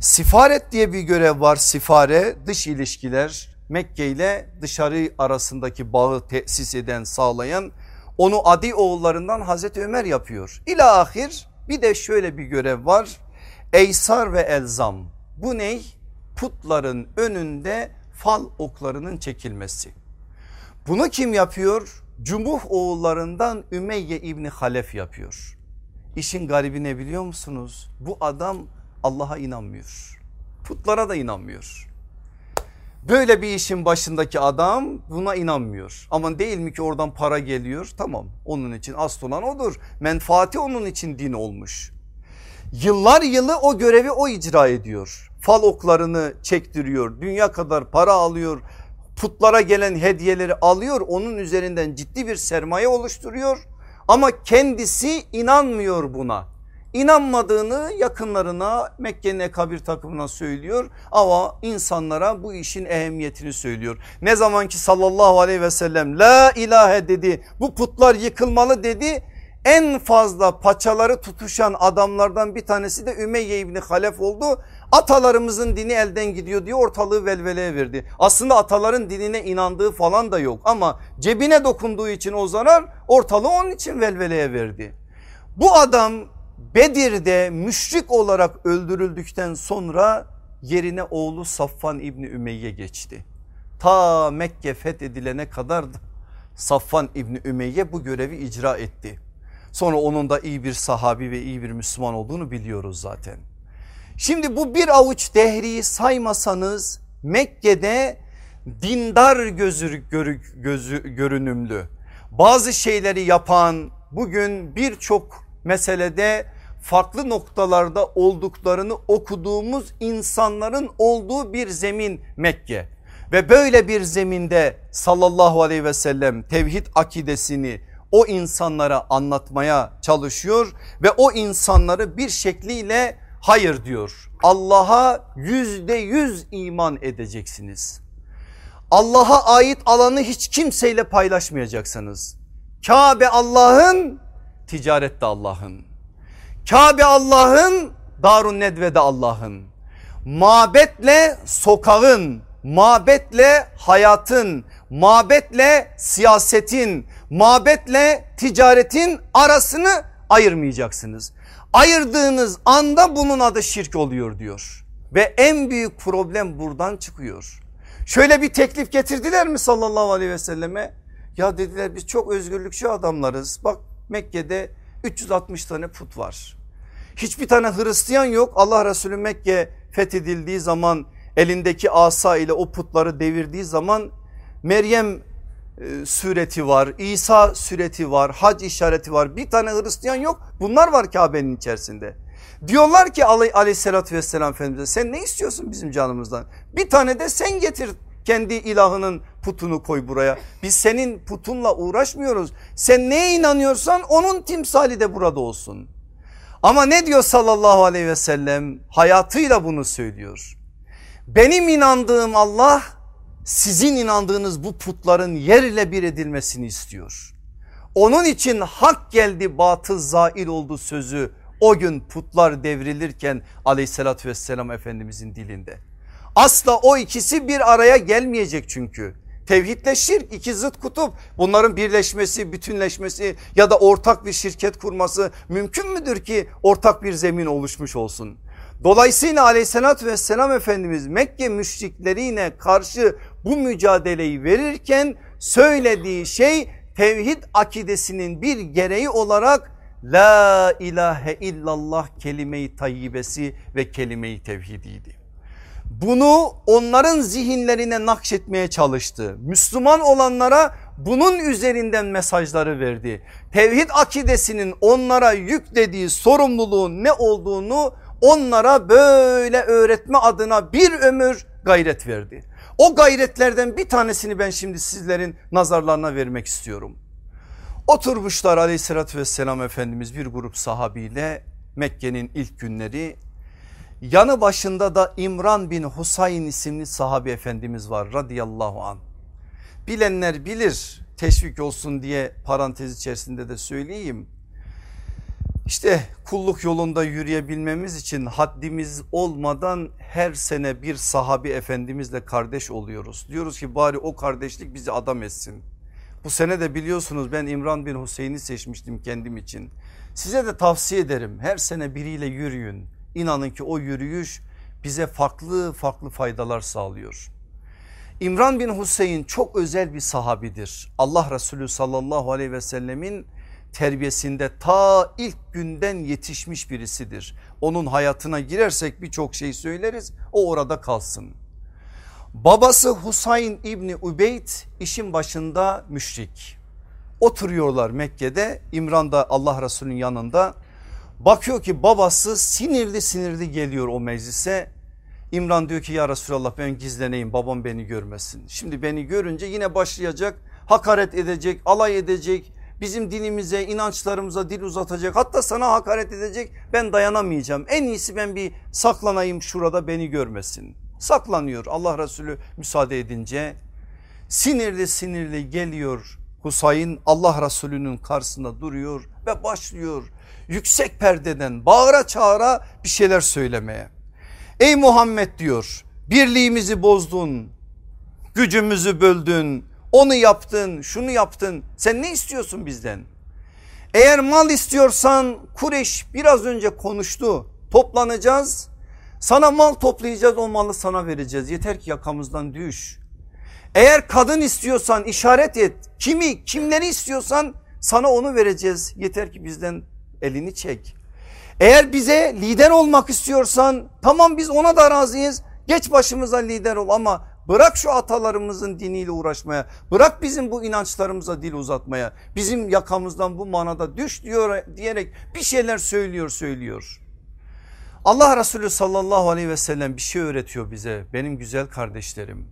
Sifaret diye bir görev var sifare dış ilişkiler Mekke ile dışarı arasındaki bağı tesis eden sağlayan onu Adi oğullarından Hazreti Ömer yapıyor. İla ahir bir de şöyle bir görev var Eysar ve Elzam bu ney? Putların önünde fal oklarının çekilmesi. Bunu kim yapıyor? Cumuh oğullarından Ümeyye İbni Halef yapıyor. İşin garibi ne biliyor musunuz? Bu adam Allah'a inanmıyor. Putlara da inanmıyor. Böyle bir işin başındaki adam buna inanmıyor. Ama değil mi ki oradan para geliyor? Tamam onun için asıl olan odur. Menfaati onun için din olmuş. Yıllar yılı o görevi o icra ediyor. Fal oklarını çektiriyor. Dünya kadar para alıyor. Putlara gelen hediyeleri alıyor. Onun üzerinden ciddi bir sermaye oluşturuyor ama kendisi inanmıyor buna. İnanmadığını yakınlarına Mekke'nin kabir takımına söylüyor ama insanlara bu işin ehemmiyetini söylüyor. Ne zaman ki sallallahu aleyhi ve sellem la ilahe dedi bu putlar yıkılmalı dedi en fazla paçaları tutuşan adamlardan bir tanesi de Ümeyye İbni Halef oldu. Atalarımızın dini elden gidiyor diye ortalığı velveleye verdi. Aslında ataların dinine inandığı falan da yok ama cebine dokunduğu için o zarar ortalığı onun için velveleye verdi. Bu adam Bedir'de müşrik olarak öldürüldükten sonra yerine oğlu Safvan İbni Ümeyye geçti. Ta Mekke fethedilene kadar Safvan İbni Ümeyye bu görevi icra etti. Sonra onun da iyi bir sahabi ve iyi bir Müslüman olduğunu biliyoruz zaten. Şimdi bu bir avuç dehriyi saymasanız Mekke'de dindar gözü, gözü, gözü görünümlü bazı şeyleri yapan bugün birçok meselede farklı noktalarda olduklarını okuduğumuz insanların olduğu bir zemin Mekke. Ve böyle bir zeminde sallallahu aleyhi ve sellem tevhid akidesini o insanlara anlatmaya çalışıyor ve o insanları bir şekliyle hayır diyor. Allah'a yüzde yüz iman edeceksiniz. Allah'a ait alanı hiç kimseyle paylaşmayacaksınız. Kabe Allah'ın, ticaret de Allah'ın. Kabe Allah'ın, Darun Nedve'de Allah'ın. Mabetle sokağın, mabetle hayatın, mabetle siyasetin, mabetle ticaretin arasını ayırmayacaksınız. Ayırdığınız anda bunun adı şirk oluyor diyor. Ve en büyük problem buradan çıkıyor. Şöyle bir teklif getirdiler mi sallallahu aleyhi ve selleme? Ya dediler biz çok özgürlükçü adamlarız. Bak Mekke'de 360 tane put var. Hiçbir tane Hristiyan yok. Allah Resulü Mekke fethedildiği zaman elindeki asa ile o putları devirdiği zaman Meryem sureti var, İsa sureti var, hac işareti var. Bir tane Hristiyan yok. Bunlar var Kabe'nin içerisinde. Diyorlar ki aleyhissalatü vesselam Efendimiz'e sen ne istiyorsun bizim canımızdan? Bir tane de sen getir kendi ilahının putunu koy buraya. Biz senin putunla uğraşmıyoruz. Sen neye inanıyorsan onun timsali de burada olsun. Ama ne diyor sallallahu aleyhi ve sellem? Hayatıyla bunu söylüyor. Benim inandığım Allah sizin inandığınız bu putların yerle bir edilmesini istiyor. Onun için hak geldi batıl zail oldu sözü o gün putlar devrilirken aleyhissalatü vesselam efendimizin dilinde. Asla o ikisi bir araya gelmeyecek çünkü. Tevhidle şirk iki zıt kutup bunların birleşmesi bütünleşmesi ya da ortak bir şirket kurması mümkün müdür ki ortak bir zemin oluşmuş olsun? Dolayısıyla aleyhissalatü vesselam Efendimiz Mekke müşriklerine karşı bu mücadeleyi verirken söylediği şey tevhid akidesinin bir gereği olarak la ilahe illallah kelime-i tayyibesi ve kelime-i tevhidiydi. Bunu onların zihinlerine nakşetmeye çalıştı. Müslüman olanlara bunun üzerinden mesajları verdi. Tevhid akidesinin onlara yüklediği sorumluluğun ne olduğunu onlara böyle öğretme adına bir ömür gayret verdi. O gayretlerden bir tanesini ben şimdi sizlerin nazarlarına vermek istiyorum. Oturmuşlar aleyhissalatü vesselam Efendimiz bir grup sahabiyle Mekke'nin ilk günleri yanı başında da İmran bin Husayn isimli sahabi efendimiz var radıyallahu an. Bilenler bilir teşvik olsun diye parantez içerisinde de söyleyeyim. İşte kulluk yolunda yürüyebilmemiz için haddimiz olmadan her sene bir sahabi efendimizle kardeş oluyoruz. Diyoruz ki bari o kardeşlik bizi adam etsin. Bu sene de biliyorsunuz ben İmran bin Hüseyin'i seçmiştim kendim için. Size de tavsiye ederim her sene biriyle yürüyün. İnanın ki o yürüyüş bize farklı farklı faydalar sağlıyor. İmran bin Hüseyin çok özel bir sahabidir. Allah Resulü sallallahu aleyhi ve sellemin terbiyesinde ta ilk günden yetişmiş birisidir. Onun hayatına girersek birçok şey söyleriz o orada kalsın. Babası Husayn İbni Ubeyd işin başında müşrik. Oturuyorlar Mekke'de İmran da Allah Resulü'nün yanında. Bakıyor ki babası sinirli sinirli geliyor o meclise. İmran diyor ki ya Resulallah ben gizleneyim babam beni görmesin. Şimdi beni görünce yine başlayacak hakaret edecek alay edecek bizim dinimize inançlarımıza dil uzatacak hatta sana hakaret edecek ben dayanamayacağım. En iyisi ben bir saklanayım şurada beni görmesin. Saklanıyor Allah Resulü müsaade edince sinirli sinirli geliyor Husayn Allah Resulü'nün karşısında duruyor ve başlıyor yüksek perdeden bağıra çağıra bir şeyler söylemeye. Ey Muhammed diyor birliğimizi bozdun gücümüzü böldün onu yaptın şunu yaptın. Sen ne istiyorsun bizden? Eğer mal istiyorsan Kureş biraz önce konuştu. Toplanacağız. Sana mal toplayacağız o malı sana vereceğiz. Yeter ki yakamızdan düş. Eğer kadın istiyorsan işaret et. Kimi kimleri istiyorsan sana onu vereceğiz. Yeter ki bizden elini çek. Eğer bize lider olmak istiyorsan tamam biz ona da razıyız. Geç başımıza lider ol ama Bırak şu atalarımızın diniyle uğraşmaya. Bırak bizim bu inançlarımıza dil uzatmaya. Bizim yakamızdan bu manada düş diyor diyerek bir şeyler söylüyor söylüyor. Allah Resulü sallallahu aleyhi ve sellem bir şey öğretiyor bize benim güzel kardeşlerim.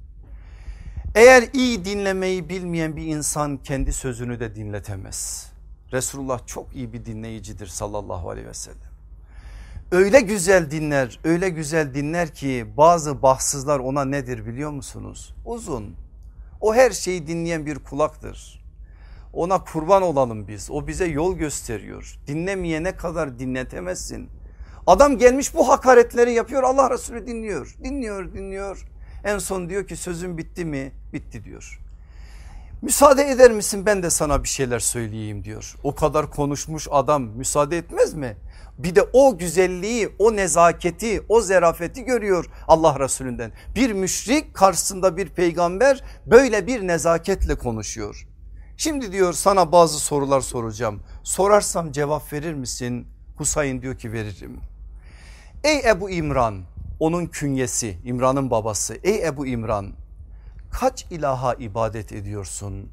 Eğer iyi dinlemeyi bilmeyen bir insan kendi sözünü de dinletemez. Resulullah çok iyi bir dinleyicidir sallallahu aleyhi ve sellem öyle güzel dinler öyle güzel dinler ki bazı bahtsızlar ona nedir biliyor musunuz? Uzun o her şeyi dinleyen bir kulaktır. Ona kurban olalım biz o bize yol gösteriyor dinlemeyene kadar dinletemezsin. Adam gelmiş bu hakaretleri yapıyor Allah Resulü dinliyor dinliyor dinliyor en son diyor ki sözün bitti mi bitti diyor. Müsaade eder misin ben de sana bir şeyler söyleyeyim diyor. O kadar konuşmuş adam müsaade etmez mi? Bir de o güzelliği, o nezaketi, o zerafeti görüyor Allah Resulünden. Bir müşrik karşısında bir peygamber böyle bir nezaketle konuşuyor. Şimdi diyor sana bazı sorular soracağım. Sorarsam cevap verir misin? Husayn diyor ki veririm. Ey Ebu İmran onun künyesi İmran'ın babası. Ey Ebu İmran kaç ilaha ibadet ediyorsun?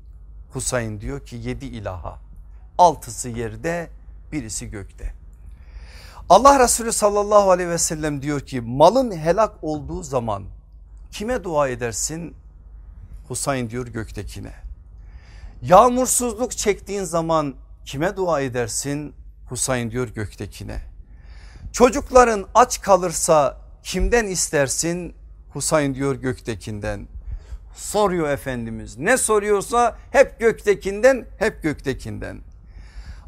Husayn diyor ki yedi ilaha. Altısı yerde birisi gökte. Allah Resulü sallallahu aleyhi ve sellem diyor ki malın helak olduğu zaman kime dua edersin? Husayn diyor göktekine. Yağmursuzluk çektiğin zaman kime dua edersin? Husayn diyor göktekine. Çocukların aç kalırsa kimden istersin? Husayn diyor göktekinden. Soruyor Efendimiz ne soruyorsa hep göktekinden hep göktekinden.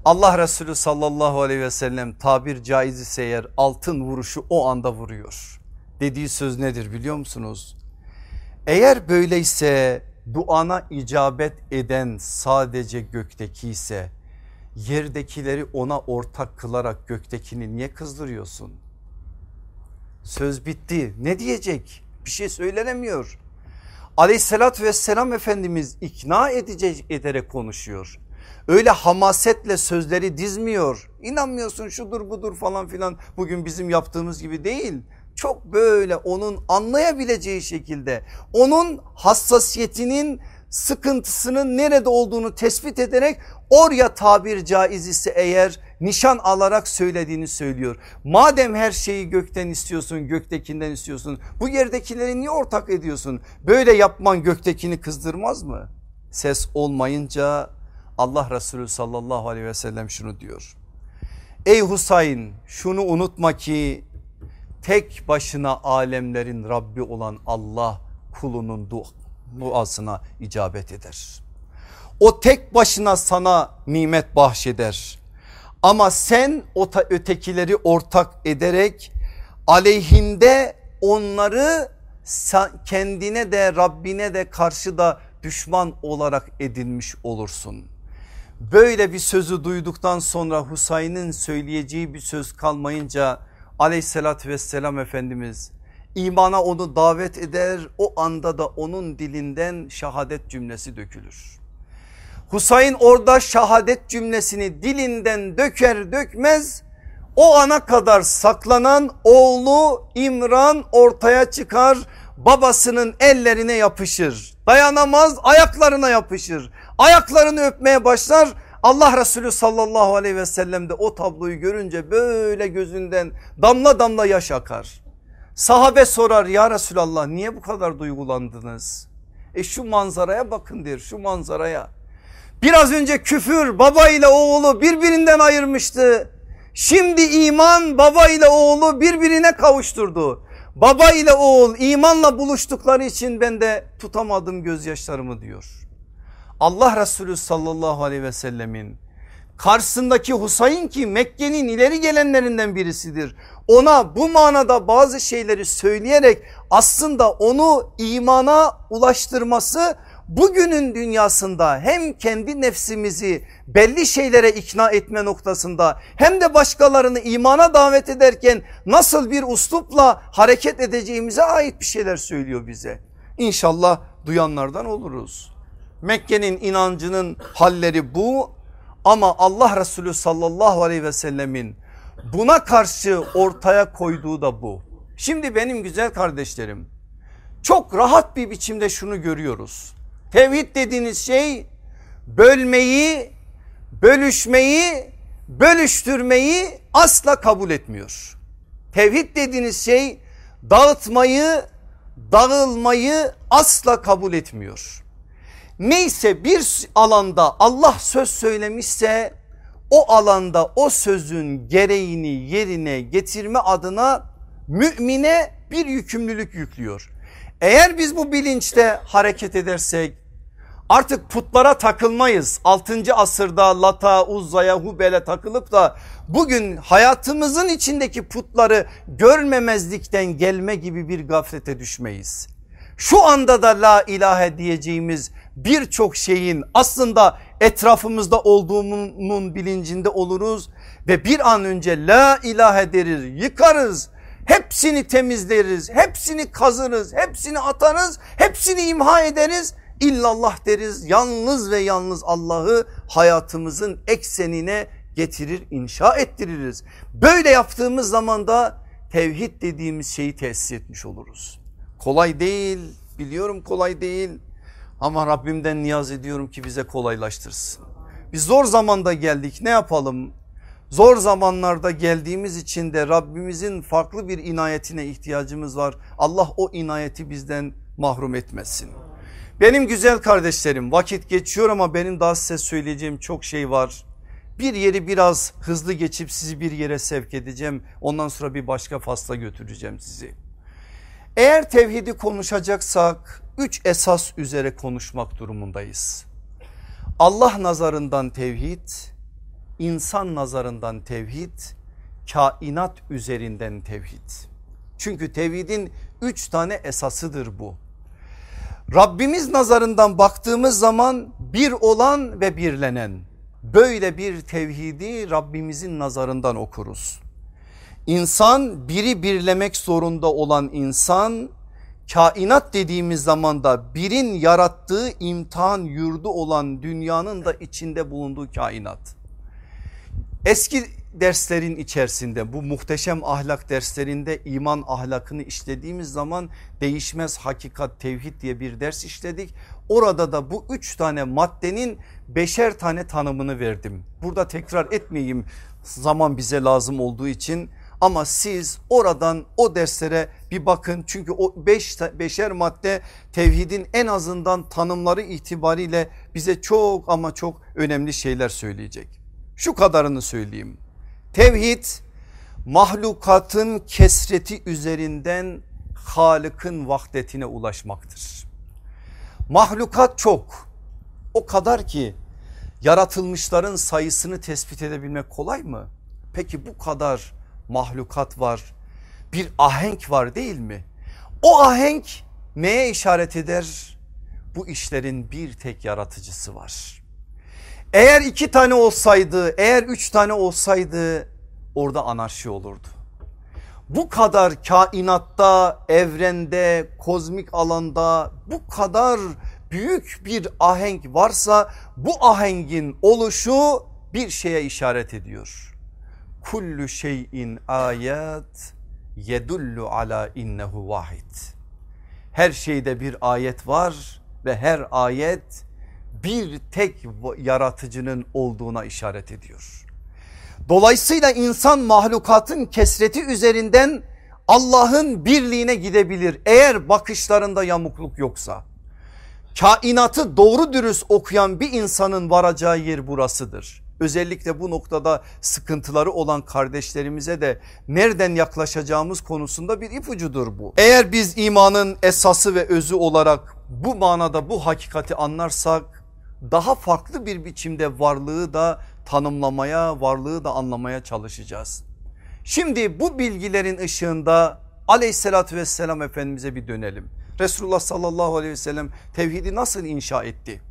Allah Resulü sallallahu aleyhi ve sellem tabir caiz ise eğer altın vuruşu o anda vuruyor. Dediği söz nedir biliyor musunuz? Eğer böyleyse duana icabet eden sadece gökteki ise yerdekileri ona ortak kılarak göktekini niye kızdırıyorsun? Söz bitti ne diyecek bir şey söylenemiyor. Aleyhissalatü vesselam Efendimiz ikna edecek ederek konuşuyor öyle hamasetle sözleri dizmiyor. İnanmıyorsun şudur budur falan filan bugün bizim yaptığımız gibi değil. Çok böyle onun anlayabileceği şekilde onun hassasiyetinin sıkıntısının nerede olduğunu tespit ederek oraya tabir caiz ise eğer nişan alarak söylediğini söylüyor. Madem her şeyi gökten istiyorsun göktekinden istiyorsun bu yerdekileri niye ortak ediyorsun? Böyle yapman göktekini kızdırmaz mı? Ses olmayınca Allah Resulü sallallahu aleyhi ve sellem şunu diyor. Ey Husayn şunu unutma ki tek başına alemlerin Rabbi olan Allah kulunun duasına icabet eder. O tek başına sana nimet bahşeder. Ama sen o ötekileri ortak ederek aleyhinde onları kendine de Rabbine de karşı da düşman olarak edinmiş olursun. Böyle bir sözü duyduktan sonra Husayn'ın söyleyeceği bir söz kalmayınca aleyhissalatü vesselam Efendimiz imana onu davet eder o anda da onun dilinden şahadet cümlesi dökülür. Husayn orada şahadet cümlesini dilinden döker dökmez o ana kadar saklanan oğlu İmran ortaya çıkar babasının ellerine yapışır dayanamaz ayaklarına yapışır ayaklarını öpmeye başlar Allah Resulü sallallahu aleyhi ve sellem de o tabloyu görünce böyle gözünden damla damla yaş akar. Sahabe sorar ya Resulallah niye bu kadar duygulandınız? E şu manzaraya bakın der şu manzaraya. Biraz önce küfür baba ile oğlu birbirinden ayırmıştı. Şimdi iman baba ile oğlu birbirine kavuşturdu. Baba ile oğul imanla buluştukları için ben de tutamadım gözyaşlarımı diyor. Allah Resulü sallallahu aleyhi ve sellemin karşısındaki Husayn ki Mekke'nin ileri gelenlerinden birisidir. Ona bu manada bazı şeyleri söyleyerek aslında onu imana ulaştırması bugünün dünyasında hem kendi nefsimizi belli şeylere ikna etme noktasında hem de başkalarını imana davet ederken nasıl bir uslupla hareket edeceğimize ait bir şeyler söylüyor bize. İnşallah duyanlardan oluruz. Mekke'nin inancının halleri bu ama Allah Resulü sallallahu aleyhi ve sellemin buna karşı ortaya koyduğu da bu. Şimdi benim güzel kardeşlerim çok rahat bir biçimde şunu görüyoruz. Tevhid dediğiniz şey bölmeyi, bölüşmeyi, bölüştürmeyi asla kabul etmiyor. Tevhid dediğiniz şey dağıtmayı, dağılmayı asla kabul etmiyor. Neyse bir alanda Allah söz söylemişse o alanda o sözün gereğini yerine getirme adına mümine bir yükümlülük yüklüyor. Eğer biz bu bilinçte hareket edersek artık putlara takılmayız. 6. asırda Lata, Uzza'ya, Hubel'e takılıp da bugün hayatımızın içindeki putları görmemezlikten gelme gibi bir gaflete düşmeyiz. Şu anda da la ilahe diyeceğimiz birçok şeyin aslında etrafımızda olduğunun bilincinde oluruz ve bir an önce la ilahe derir yıkarız hepsini temizleriz hepsini kazırız hepsini atarız hepsini imha ederiz illallah deriz yalnız ve yalnız Allah'ı hayatımızın eksenine getirir inşa ettiririz böyle yaptığımız zaman da tevhid dediğimiz şeyi tesis etmiş oluruz kolay değil biliyorum kolay değil ama Rabbimden niyaz ediyorum ki bize kolaylaştırsın. Biz zor zamanda geldik ne yapalım? Zor zamanlarda geldiğimiz için de Rabbimizin farklı bir inayetine ihtiyacımız var. Allah o inayeti bizden mahrum etmesin. Benim güzel kardeşlerim vakit geçiyor ama benim daha size söyleyeceğim çok şey var. Bir yeri biraz hızlı geçip sizi bir yere sevk edeceğim. Ondan sonra bir başka fasla götüreceğim sizi. Eğer tevhidi konuşacaksak üç esas üzere konuşmak durumundayız. Allah nazarından tevhid, insan nazarından tevhid, kainat üzerinden tevhid. Çünkü tevhidin üç tane esasıdır bu. Rabbimiz nazarından baktığımız zaman bir olan ve birlenen böyle bir tevhidi Rabbimizin nazarından okuruz. İnsan biri birlemek zorunda olan insan kainat dediğimiz zaman da birin yarattığı imtihan yurdu olan dünyanın da içinde bulunduğu kainat. Eski derslerin içerisinde bu muhteşem ahlak derslerinde iman ahlakını işlediğimiz zaman değişmez hakikat tevhid diye bir ders işledik. Orada da bu üç tane maddenin beşer tane tanımını verdim. Burada tekrar etmeyeyim zaman bize lazım olduğu için ama siz oradan o derslere bir bakın çünkü o beş, beşer madde tevhidin en azından tanımları itibariyle bize çok ama çok önemli şeyler söyleyecek. Şu kadarını söyleyeyim. Tevhid mahlukatın kesreti üzerinden Halık'ın vahdetine ulaşmaktır. Mahlukat çok o kadar ki yaratılmışların sayısını tespit edebilmek kolay mı? Peki bu kadar mahlukat var bir ahenk var değil mi? O ahenk neye işaret eder? Bu işlerin bir tek yaratıcısı var. Eğer iki tane olsaydı eğer üç tane olsaydı orada anarşi olurdu. Bu kadar kainatta evrende kozmik alanda bu kadar büyük bir ahenk varsa bu ahengin oluşu bir şeye işaret ediyor kullu şeyin ayet yedullu ala innehu vahid. Her şeyde bir ayet var ve her ayet bir tek yaratıcının olduğuna işaret ediyor. Dolayısıyla insan mahlukatın kesreti üzerinden Allah'ın birliğine gidebilir eğer bakışlarında yamukluk yoksa. Kainatı doğru dürüst okuyan bir insanın varacağı yer burasıdır. Özellikle bu noktada sıkıntıları olan kardeşlerimize de nereden yaklaşacağımız konusunda bir ipucudur bu. Eğer biz imanın esası ve özü olarak bu manada bu hakikati anlarsak daha farklı bir biçimde varlığı da tanımlamaya varlığı da anlamaya çalışacağız. Şimdi bu bilgilerin ışığında aleyhissalatü vesselam efendimize bir dönelim. Resulullah sallallahu aleyhi ve sellem tevhidi nasıl inşa etti?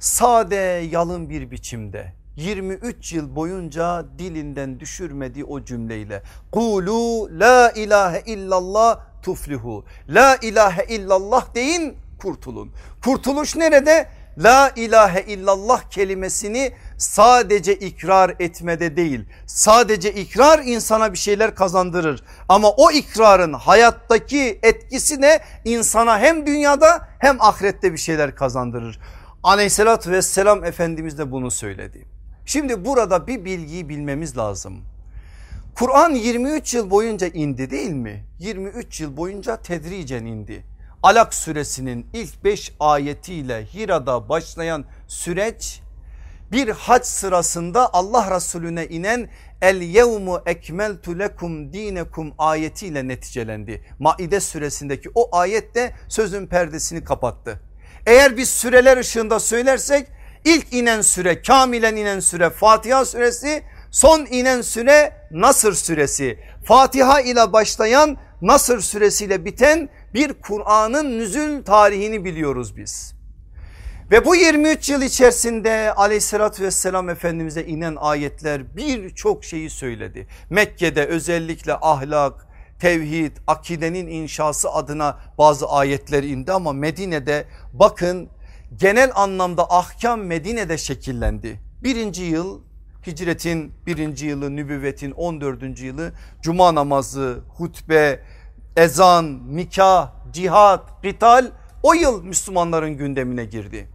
Sade yalın bir biçimde 23 yıl boyunca dilinden düşürmediği o cümleyle Kulu la ilahe illallah tuflihu la ilahe illallah deyin kurtulun. Kurtuluş nerede? La ilahe illallah kelimesini sadece ikrar etmede değil sadece ikrar insana bir şeyler kazandırır ama o ikrarın hayattaki etkisi ne insana hem dünyada hem ahirette bir şeyler kazandırır. Aleyhissalatü vesselam Efendimiz de bunu söyledi. Şimdi burada bir bilgiyi bilmemiz lazım. Kur'an 23 yıl boyunca indi değil mi? 23 yıl boyunca tedricen indi. Alak suresinin ilk 5 ayetiyle Hira'da başlayan süreç bir hac sırasında Allah Resulüne inen el yevmu ekmeltu lekum dinekum ayetiyle neticelendi. Maide suresindeki o ayette sözün perdesini kapattı. Eğer biz süreler ışığında söylersek ilk inen süre kamilen inen süre Fatiha suresi son inen süre Nasır suresi. Fatiha ile başlayan Nasır suresiyle biten bir Kur'an'ın nüzül tarihini biliyoruz biz. Ve bu 23 yıl içerisinde aleyhissalatü vesselam efendimize inen ayetler birçok şeyi söyledi. Mekke'de özellikle ahlak, tevhid, akidenin inşası adına bazı ayetler indi ama Medine'de bakın genel anlamda ahkam Medine'de şekillendi. Birinci yıl hicretin birinci yılı nübüvvetin 14. yılı cuma namazı, hutbe, ezan, nikah, cihat, rital o yıl Müslümanların gündemine girdi.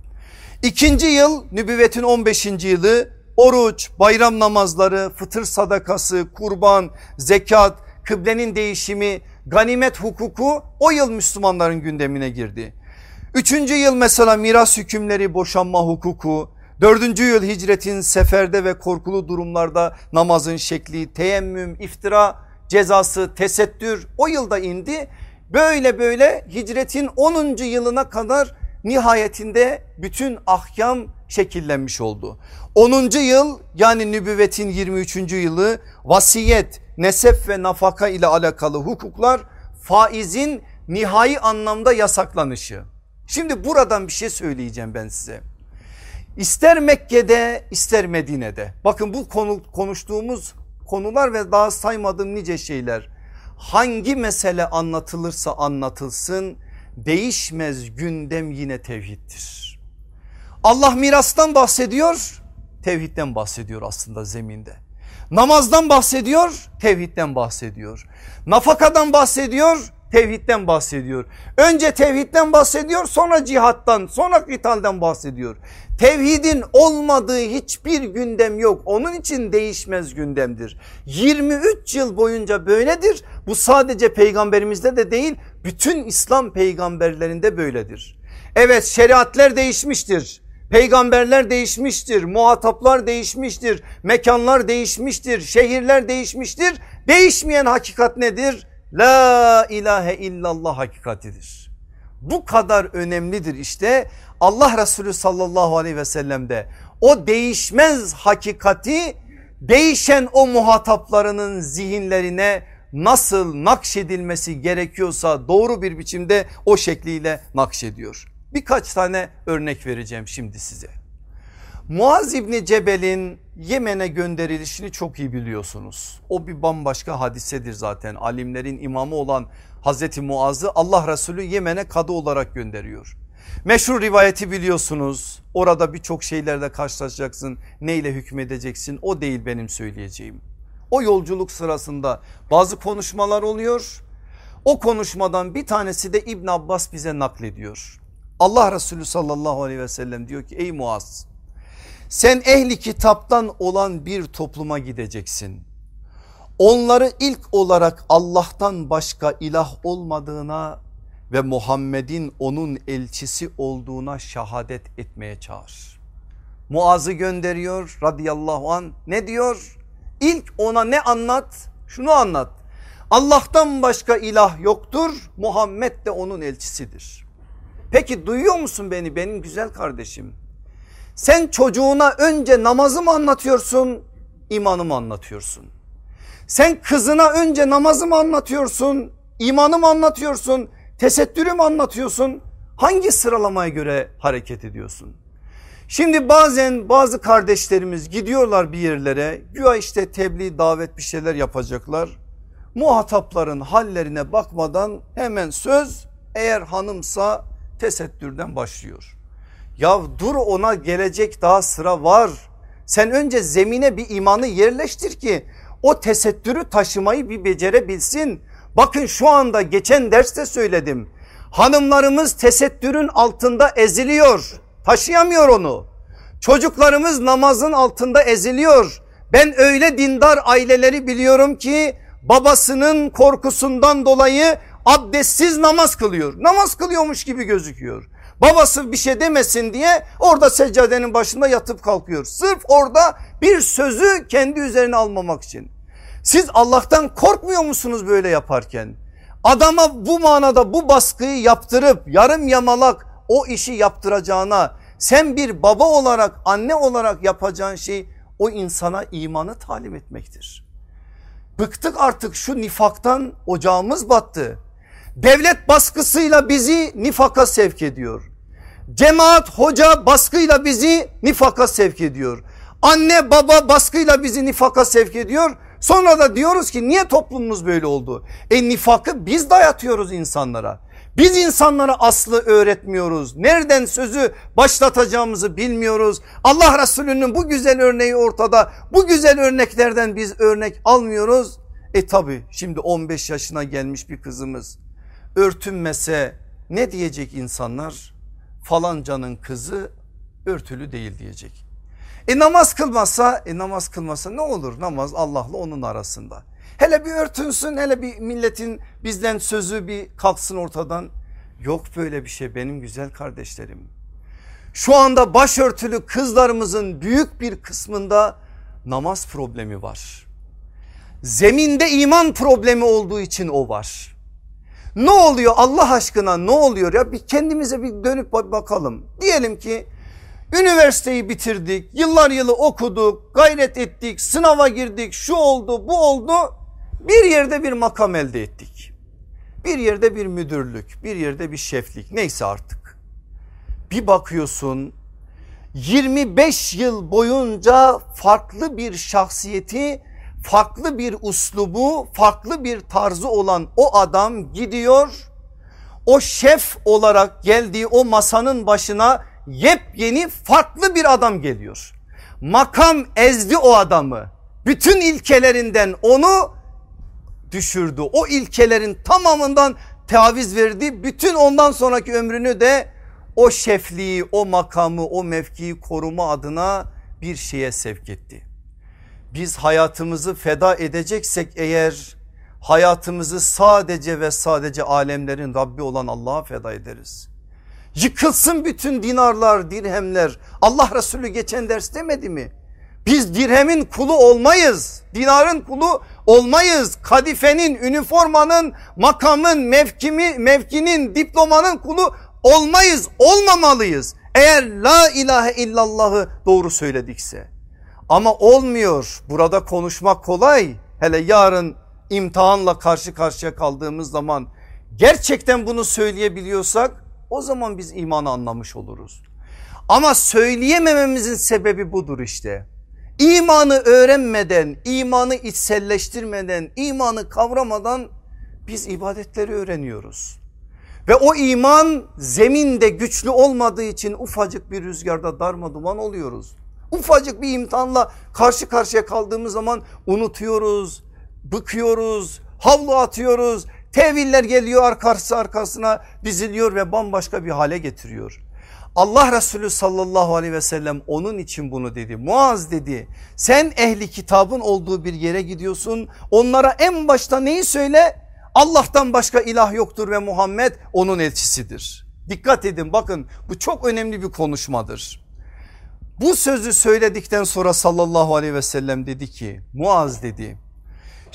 İkinci yıl nübüvvetin 15. yılı oruç, bayram namazları, fıtır sadakası, kurban, zekat, kıblenin değişimi, ganimet hukuku o yıl Müslümanların gündemine girdi. Üçüncü yıl mesela miras hükümleri, boşanma hukuku, Dördüncü yıl hicretin seferde ve korkulu durumlarda namazın şekli, teyemmüm, iftira cezası, tesettür o yılda indi. Böyle böyle hicretin 10. yılına kadar nihayetinde bütün ahkam şekillenmiş oldu. 10. yıl yani nübüvvetin 23. yılı vasiyet, nesep ve nafaka ile alakalı hukuklar faizin nihai anlamda yasaklanışı. Şimdi buradan bir şey söyleyeceğim ben size. İster Mekke'de ister Medine'de bakın bu konu, konuştuğumuz konular ve daha saymadığım nice şeyler hangi mesele anlatılırsa anlatılsın değişmez gündem yine tevhiddir. Allah mirastan bahsediyor tevhidden bahsediyor aslında zeminde. Namazdan bahsediyor tevhidden bahsediyor. Nafakadan bahsediyor tevhidden bahsediyor. Önce tevhidden bahsediyor sonra cihattan sonra kitalden bahsediyor. Tevhidin olmadığı hiçbir gündem yok. Onun için değişmez gündemdir. 23 yıl boyunca böyledir. Bu sadece peygamberimizde de değil bütün İslam peygamberlerinde böyledir. Evet şeriatler değişmiştir. Peygamberler değişmiştir, muhataplar değişmiştir, mekanlar değişmiştir, şehirler değişmiştir. Değişmeyen hakikat nedir? La ilahe illallah hakikatidir. Bu kadar önemlidir işte Allah Resulü sallallahu aleyhi ve sellem'de o değişmez hakikati değişen o muhataplarının zihinlerine nasıl nakşedilmesi gerekiyorsa doğru bir biçimde o şekliyle nakşediyor. Birkaç tane örnek vereceğim şimdi size. Muaz İbni Cebel'in Yemen'e gönderilişini çok iyi biliyorsunuz. O bir bambaşka hadisedir zaten. Alimlerin imamı olan Hazreti Muaz'ı Allah Resulü Yemen'e kadı olarak gönderiyor. Meşhur rivayeti biliyorsunuz. Orada birçok şeylerle karşılaşacaksın. Neyle hükmedeceksin o değil benim söyleyeceğim. O yolculuk sırasında bazı konuşmalar oluyor. O konuşmadan bir tanesi de İbn Abbas bize naklediyor. Allah Resulü sallallahu aleyhi ve sellem diyor ki ey Muaz sen ehli kitaptan olan bir topluma gideceksin. Onları ilk olarak Allah'tan başka ilah olmadığına ve Muhammed'in onun elçisi olduğuna şahadet etmeye çağır. Muaz'ı gönderiyor radıyallahu an ne diyor? İlk ona ne anlat? Şunu anlat. Allah'tan başka ilah yoktur. Muhammed de onun elçisidir. Peki duyuyor musun beni benim güzel kardeşim? Sen çocuğuna önce namazı mı anlatıyorsun, imanı mı anlatıyorsun? Sen kızına önce namazı mı anlatıyorsun, imanı mı anlatıyorsun, tesettürü mü anlatıyorsun? Hangi sıralamaya göre hareket ediyorsun? Şimdi bazen bazı kardeşlerimiz gidiyorlar bir yerlere güya işte tebliğ davet bir şeyler yapacaklar. Muhatapların hallerine bakmadan hemen söz eğer hanımsa tesettürden başlıyor. Ya dur ona gelecek daha sıra var. Sen önce zemine bir imanı yerleştir ki o tesettürü taşımayı bir becerebilsin. Bakın şu anda geçen derste söyledim. Hanımlarımız tesettürün altında eziliyor. Taşıyamıyor onu. Çocuklarımız namazın altında eziliyor. Ben öyle dindar aileleri biliyorum ki babasının korkusundan dolayı abdestsiz namaz kılıyor. Namaz kılıyormuş gibi gözüküyor. Babası bir şey demesin diye orada seccadenin başında yatıp kalkıyor. Sırf orada bir sözü kendi üzerine almamak için. Siz Allah'tan korkmuyor musunuz böyle yaparken? Adama bu manada bu baskıyı yaptırıp yarım yamalak o işi yaptıracağına sen bir baba olarak anne olarak yapacağın şey o insana imanı talim etmektir. Bıktık artık şu nifaktan ocağımız battı. Devlet baskısıyla bizi nifaka sevk ediyor. Cemaat hoca baskıyla bizi nifaka sevk ediyor. Anne baba baskıyla bizi nifaka sevk ediyor. Sonra da diyoruz ki niye toplumumuz böyle oldu? E nifakı biz dayatıyoruz insanlara. Biz insanlara aslı öğretmiyoruz. Nereden sözü başlatacağımızı bilmiyoruz. Allah Resulü'nün bu güzel örneği ortada. Bu güzel örneklerden biz örnek almıyoruz. E tabi şimdi 15 yaşına gelmiş bir kızımız örtünmese ne diyecek insanlar? Falancanın kızı örtülü değil diyecek. E namaz kılmazsa e namaz kılmasa ne olur namaz Allah'la onun arasında. Hele bir örtünsün hele bir milletin bizden sözü bir kalksın ortadan. Yok böyle bir şey benim güzel kardeşlerim. Şu anda başörtülü kızlarımızın büyük bir kısmında namaz problemi var. Zeminde iman problemi olduğu için o var. Ne oluyor Allah aşkına ne oluyor ya bir kendimize bir dönüp bakalım. Diyelim ki üniversiteyi bitirdik yıllar yılı okuduk gayret ettik sınava girdik şu oldu bu oldu bir yerde bir makam elde ettik. Bir yerde bir müdürlük, bir yerde bir şeflik neyse artık. Bir bakıyorsun 25 yıl boyunca farklı bir şahsiyeti, farklı bir uslubu, farklı bir tarzı olan o adam gidiyor. O şef olarak geldiği o masanın başına yepyeni farklı bir adam geliyor. Makam ezdi o adamı. Bütün ilkelerinden onu düşürdü. O ilkelerin tamamından taviz verdi. Bütün ondan sonraki ömrünü de o şefliği, o makamı, o mevkiyi koruma adına bir şeye sevk etti. Biz hayatımızı feda edeceksek eğer hayatımızı sadece ve sadece alemlerin Rabbi olan Allah'a feda ederiz. Yıkılsın bütün dinarlar, dirhemler. Allah Resulü geçen ders demedi mi? Biz dirhemin kulu olmayız. Dinarın kulu olmayız. Kadifenin, üniformanın, makamın, mevkimi, mevkinin, diplomanın kulu olmayız. Olmamalıyız. Eğer la ilahe illallahı doğru söyledikse. Ama olmuyor. Burada konuşmak kolay. Hele yarın imtihanla karşı karşıya kaldığımız zaman gerçekten bunu söyleyebiliyorsak o zaman biz imanı anlamış oluruz. Ama söyleyemememizin sebebi budur işte. İmanı öğrenmeden, imanı içselleştirmeden, imanı kavramadan biz ibadetleri öğreniyoruz. Ve o iman zeminde güçlü olmadığı için ufacık bir rüzgarda darma duman oluyoruz. Ufacık bir imtihanla karşı karşıya kaldığımız zaman unutuyoruz, bıkıyoruz, havlu atıyoruz. Teviller geliyor arkası arkasına diziliyor ve bambaşka bir hale getiriyor. Allah Resulü sallallahu aleyhi ve sellem onun için bunu dedi. Muaz dedi sen ehli kitabın olduğu bir yere gidiyorsun. Onlara en başta neyi söyle? Allah'tan başka ilah yoktur ve Muhammed onun elçisidir. Dikkat edin bakın bu çok önemli bir konuşmadır. Bu sözü söyledikten sonra sallallahu aleyhi ve sellem dedi ki Muaz dedi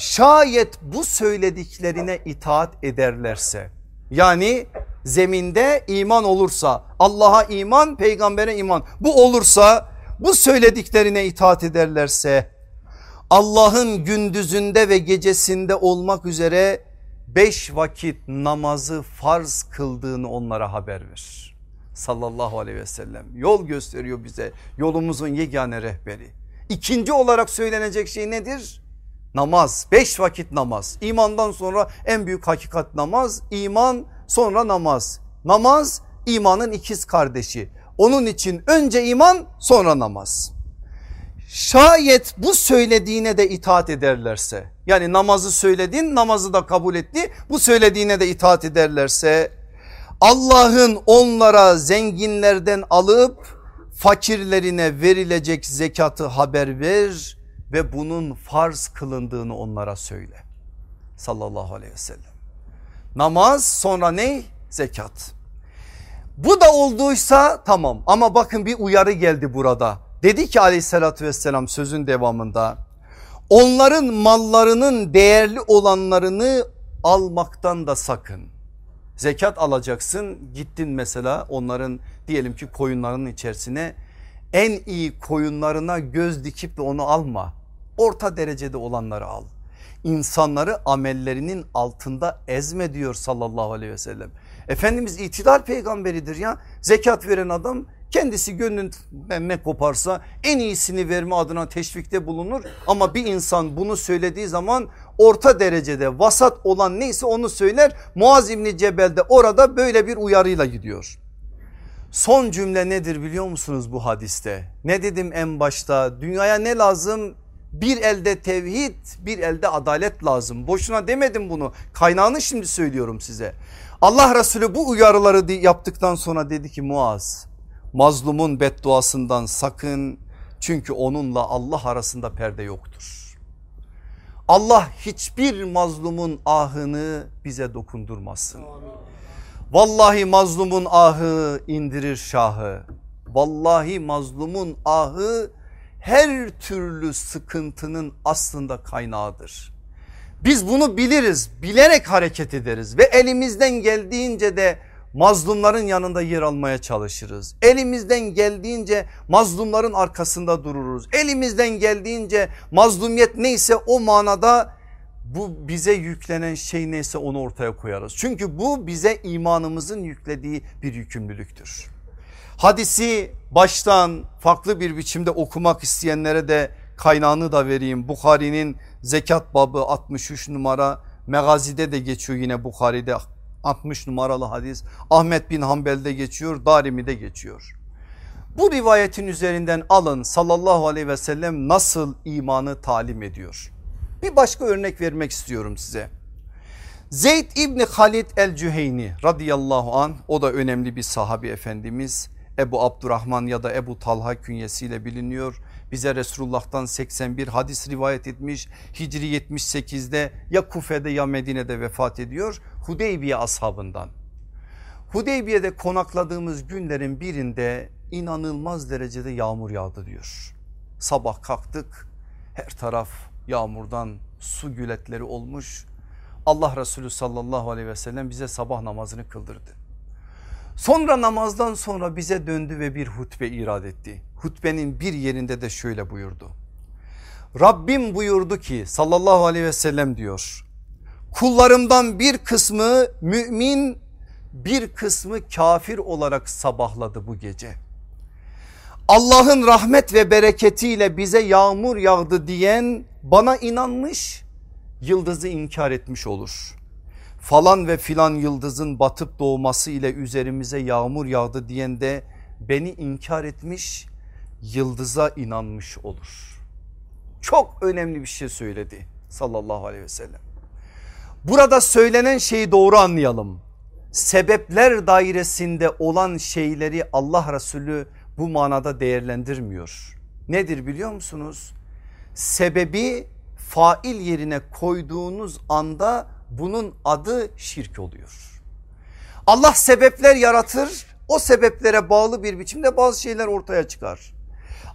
şayet bu söylediklerine itaat ederlerse yani zeminde iman olursa Allah'a iman peygambere iman bu olursa bu söylediklerine itaat ederlerse Allah'ın gündüzünde ve gecesinde olmak üzere beş vakit namazı farz kıldığını onlara haber ver. Sallallahu aleyhi ve sellem yol gösteriyor bize yolumuzun yegane rehberi. İkinci olarak söylenecek şey nedir? Namaz beş vakit namaz imandan sonra en büyük hakikat namaz iman sonra namaz. Namaz imanın ikiz kardeşi onun için önce iman sonra namaz. Şayet bu söylediğine de itaat ederlerse yani namazı söyledin namazı da kabul etti bu söylediğine de itaat ederlerse Allah'ın onlara zenginlerden alıp fakirlerine verilecek zekatı haber ver ve bunun farz kılındığını onlara söyle. Sallallahu aleyhi ve sellem. Namaz sonra ne? Zekat. Bu da olduysa tamam ama bakın bir uyarı geldi burada. Dedi ki aleyhissalatü vesselam sözün devamında onların mallarının değerli olanlarını almaktan da sakın. Zekat alacaksın gittin mesela onların diyelim ki koyunlarının içerisine en iyi koyunlarına göz dikip de onu alma. Orta derecede olanları al. İnsanları amellerinin altında ezme diyor sallallahu aleyhi ve sellem. Efendimiz itidal peygamberidir ya zekat veren adam kendisi gönlünden ne koparsa en iyisini verme adına teşvikte bulunur. Ama bir insan bunu söylediği zaman orta derecede vasat olan neyse onu söyler. Muaz İbni Cebel orada böyle bir uyarıyla gidiyor. Son cümle nedir biliyor musunuz bu hadiste? Ne dedim en başta dünyaya ne lazım? Bir elde tevhid bir elde adalet lazım. Boşuna demedim bunu kaynağını şimdi söylüyorum size. Allah Resulü bu uyarıları yaptıktan sonra dedi ki Muaz mazlumun bedduasından sakın çünkü onunla Allah arasında perde yoktur. Allah hiçbir mazlumun ahını bize dokundurmasın. Vallahi mazlumun ahı indirir şahı. Vallahi mazlumun ahı her türlü sıkıntının aslında kaynağıdır. Biz bunu biliriz bilerek hareket ederiz ve elimizden geldiğince de mazlumların yanında yer almaya çalışırız. Elimizden geldiğince mazlumların arkasında dururuz. Elimizden geldiğince mazlumiyet neyse o manada bu bize yüklenen şey neyse onu ortaya koyarız. Çünkü bu bize imanımızın yüklediği bir yükümlülüktür. Hadisi baştan farklı bir biçimde okumak isteyenlere de kaynağını da vereyim. Bukhari'nin zekat babı 63 numara Megazi'de de geçiyor yine Bukhari'de 60 numaralı hadis. Ahmet bin Hanbel'de geçiyor Darimi'de geçiyor. Bu rivayetin üzerinden alın sallallahu aleyhi ve sellem nasıl imanı talim ediyor. Bir başka örnek vermek istiyorum size. Zeyd İbni Halid el Cüheyni radıyallahu an o da önemli bir sahabi efendimiz. Ebu Abdurrahman ya da Ebu Talha künyesiyle biliniyor. Bize Resulullah'tan 81 hadis rivayet etmiş. Hicri 78'de ya Kufe'de ya Medine'de vefat ediyor. Hudeybiye ashabından. Hudeybiye'de konakladığımız günlerin birinde inanılmaz derecede yağmur yağdı diyor. Sabah kalktık her taraf yağmurdan su gületleri olmuş. Allah Resulü sallallahu aleyhi ve sellem bize sabah namazını kıldırdı. Sonra namazdan sonra bize döndü ve bir hutbe irad etti. Hutbenin bir yerinde de şöyle buyurdu. Rabbim buyurdu ki sallallahu aleyhi ve sellem diyor. Kullarımdan bir kısmı mümin bir kısmı kafir olarak sabahladı bu gece. Allah'ın rahmet ve bereketiyle bize yağmur yağdı diyen bana inanmış yıldızı inkar etmiş olur falan ve filan yıldızın batıp doğması ile üzerimize yağmur yağdı diyen de beni inkar etmiş yıldıza inanmış olur. Çok önemli bir şey söyledi sallallahu aleyhi ve sellem. Burada söylenen şeyi doğru anlayalım. Sebepler dairesinde olan şeyleri Allah Resulü bu manada değerlendirmiyor. Nedir biliyor musunuz? Sebebi fail yerine koyduğunuz anda bunun adı şirk oluyor. Allah sebepler yaratır o sebeplere bağlı bir biçimde bazı şeyler ortaya çıkar.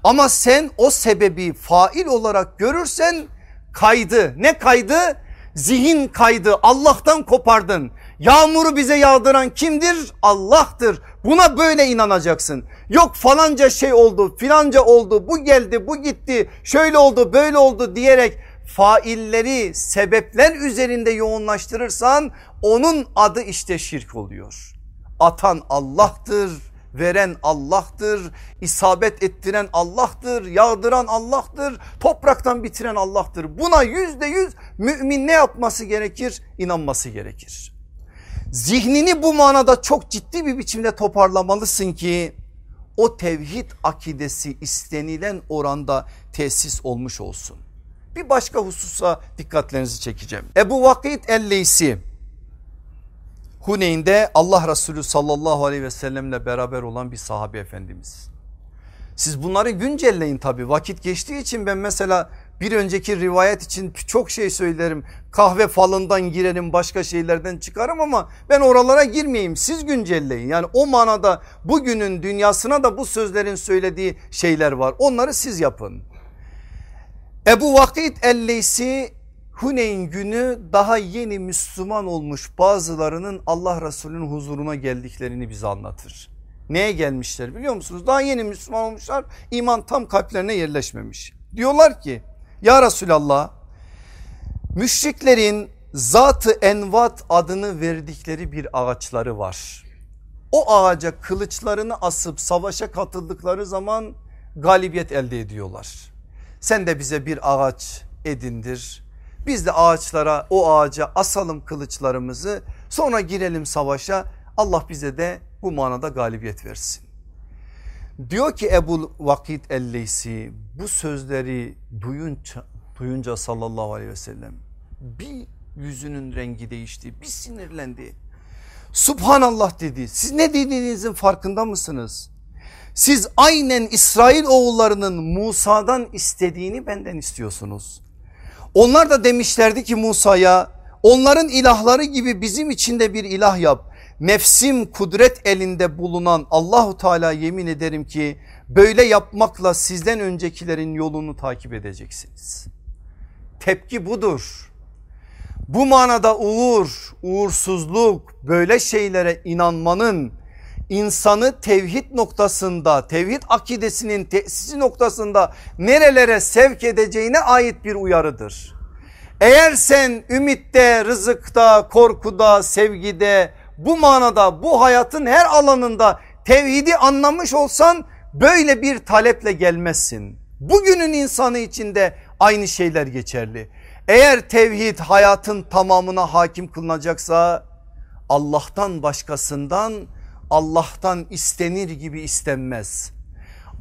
Ama sen o sebebi fail olarak görürsen kaydı ne kaydı? Zihin kaydı Allah'tan kopardın. Yağmuru bize yağdıran kimdir? Allah'tır. Buna böyle inanacaksın. Yok falanca şey oldu filanca oldu bu geldi bu gitti şöyle oldu böyle oldu diyerek failleri sebepler üzerinde yoğunlaştırırsan onun adı işte şirk oluyor. Atan Allah'tır veren Allah'tır, isabet ettiren Allah'tır, yağdıran Allah'tır, topraktan bitiren Allah'tır. Buna yüzde yüz mümin ne yapması gerekir? İnanması gerekir. Zihnini bu manada çok ciddi bir biçimde toparlamalısın ki o tevhid akidesi istenilen oranda tesis olmuş olsun. Bir başka hususa dikkatlerinizi çekeceğim. Ebu Vakit Elleysi Huneyn'de Allah Resulü sallallahu aleyhi ve sellemle beraber olan bir sahabe efendimiz. Siz bunları güncelleyin tabi vakit geçtiği için ben mesela bir önceki rivayet için çok şey söylerim. Kahve falından girerim başka şeylerden çıkarım ama ben oralara girmeyeyim siz güncelleyin. Yani o manada bugünün dünyasına da bu sözlerin söylediği şeyler var onları siz yapın. Ebu Vakit Elleysi Huneyn günü daha yeni Müslüman olmuş bazılarının Allah Resulü'nün huzuruna geldiklerini bize anlatır. Neye gelmişler biliyor musunuz? Daha yeni Müslüman olmuşlar iman tam kalplerine yerleşmemiş. Diyorlar ki ya Resulallah müşriklerin zatı envat adını verdikleri bir ağaçları var. O ağaca kılıçlarını asıp savaşa katıldıkları zaman galibiyet elde ediyorlar. Sen de bize bir ağaç edindir biz de ağaçlara o ağaca asalım kılıçlarımızı sonra girelim savaşa Allah bize de bu manada galibiyet versin. Diyor ki Ebu Vakit Elleysi bu sözleri duyunca, duyunca sallallahu aleyhi ve sellem bir yüzünün rengi değişti bir sinirlendi. Subhanallah dedi siz ne dediğinizin farkında mısınız? Siz aynen İsrail oğullarının Musa'dan istediğini benden istiyorsunuz. Onlar da demişlerdi ki Musa'ya onların ilahları gibi bizim için de bir ilah yap. Nefsim kudret elinde bulunan Allahu Teala yemin ederim ki böyle yapmakla sizden öncekilerin yolunu takip edeceksiniz. Tepki budur. Bu manada uğur, uğursuzluk böyle şeylere inanmanın insanı tevhid noktasında tevhid akidesinin tesisi noktasında nerelere sevk edeceğine ait bir uyarıdır. Eğer sen ümitte, rızıkta, korkuda, sevgide bu manada bu hayatın her alanında tevhidi anlamış olsan böyle bir taleple gelmezsin. Bugünün insanı içinde aynı şeyler geçerli. Eğer tevhid hayatın tamamına hakim kılınacaksa Allah'tan başkasından Allah'tan istenir gibi istenmez.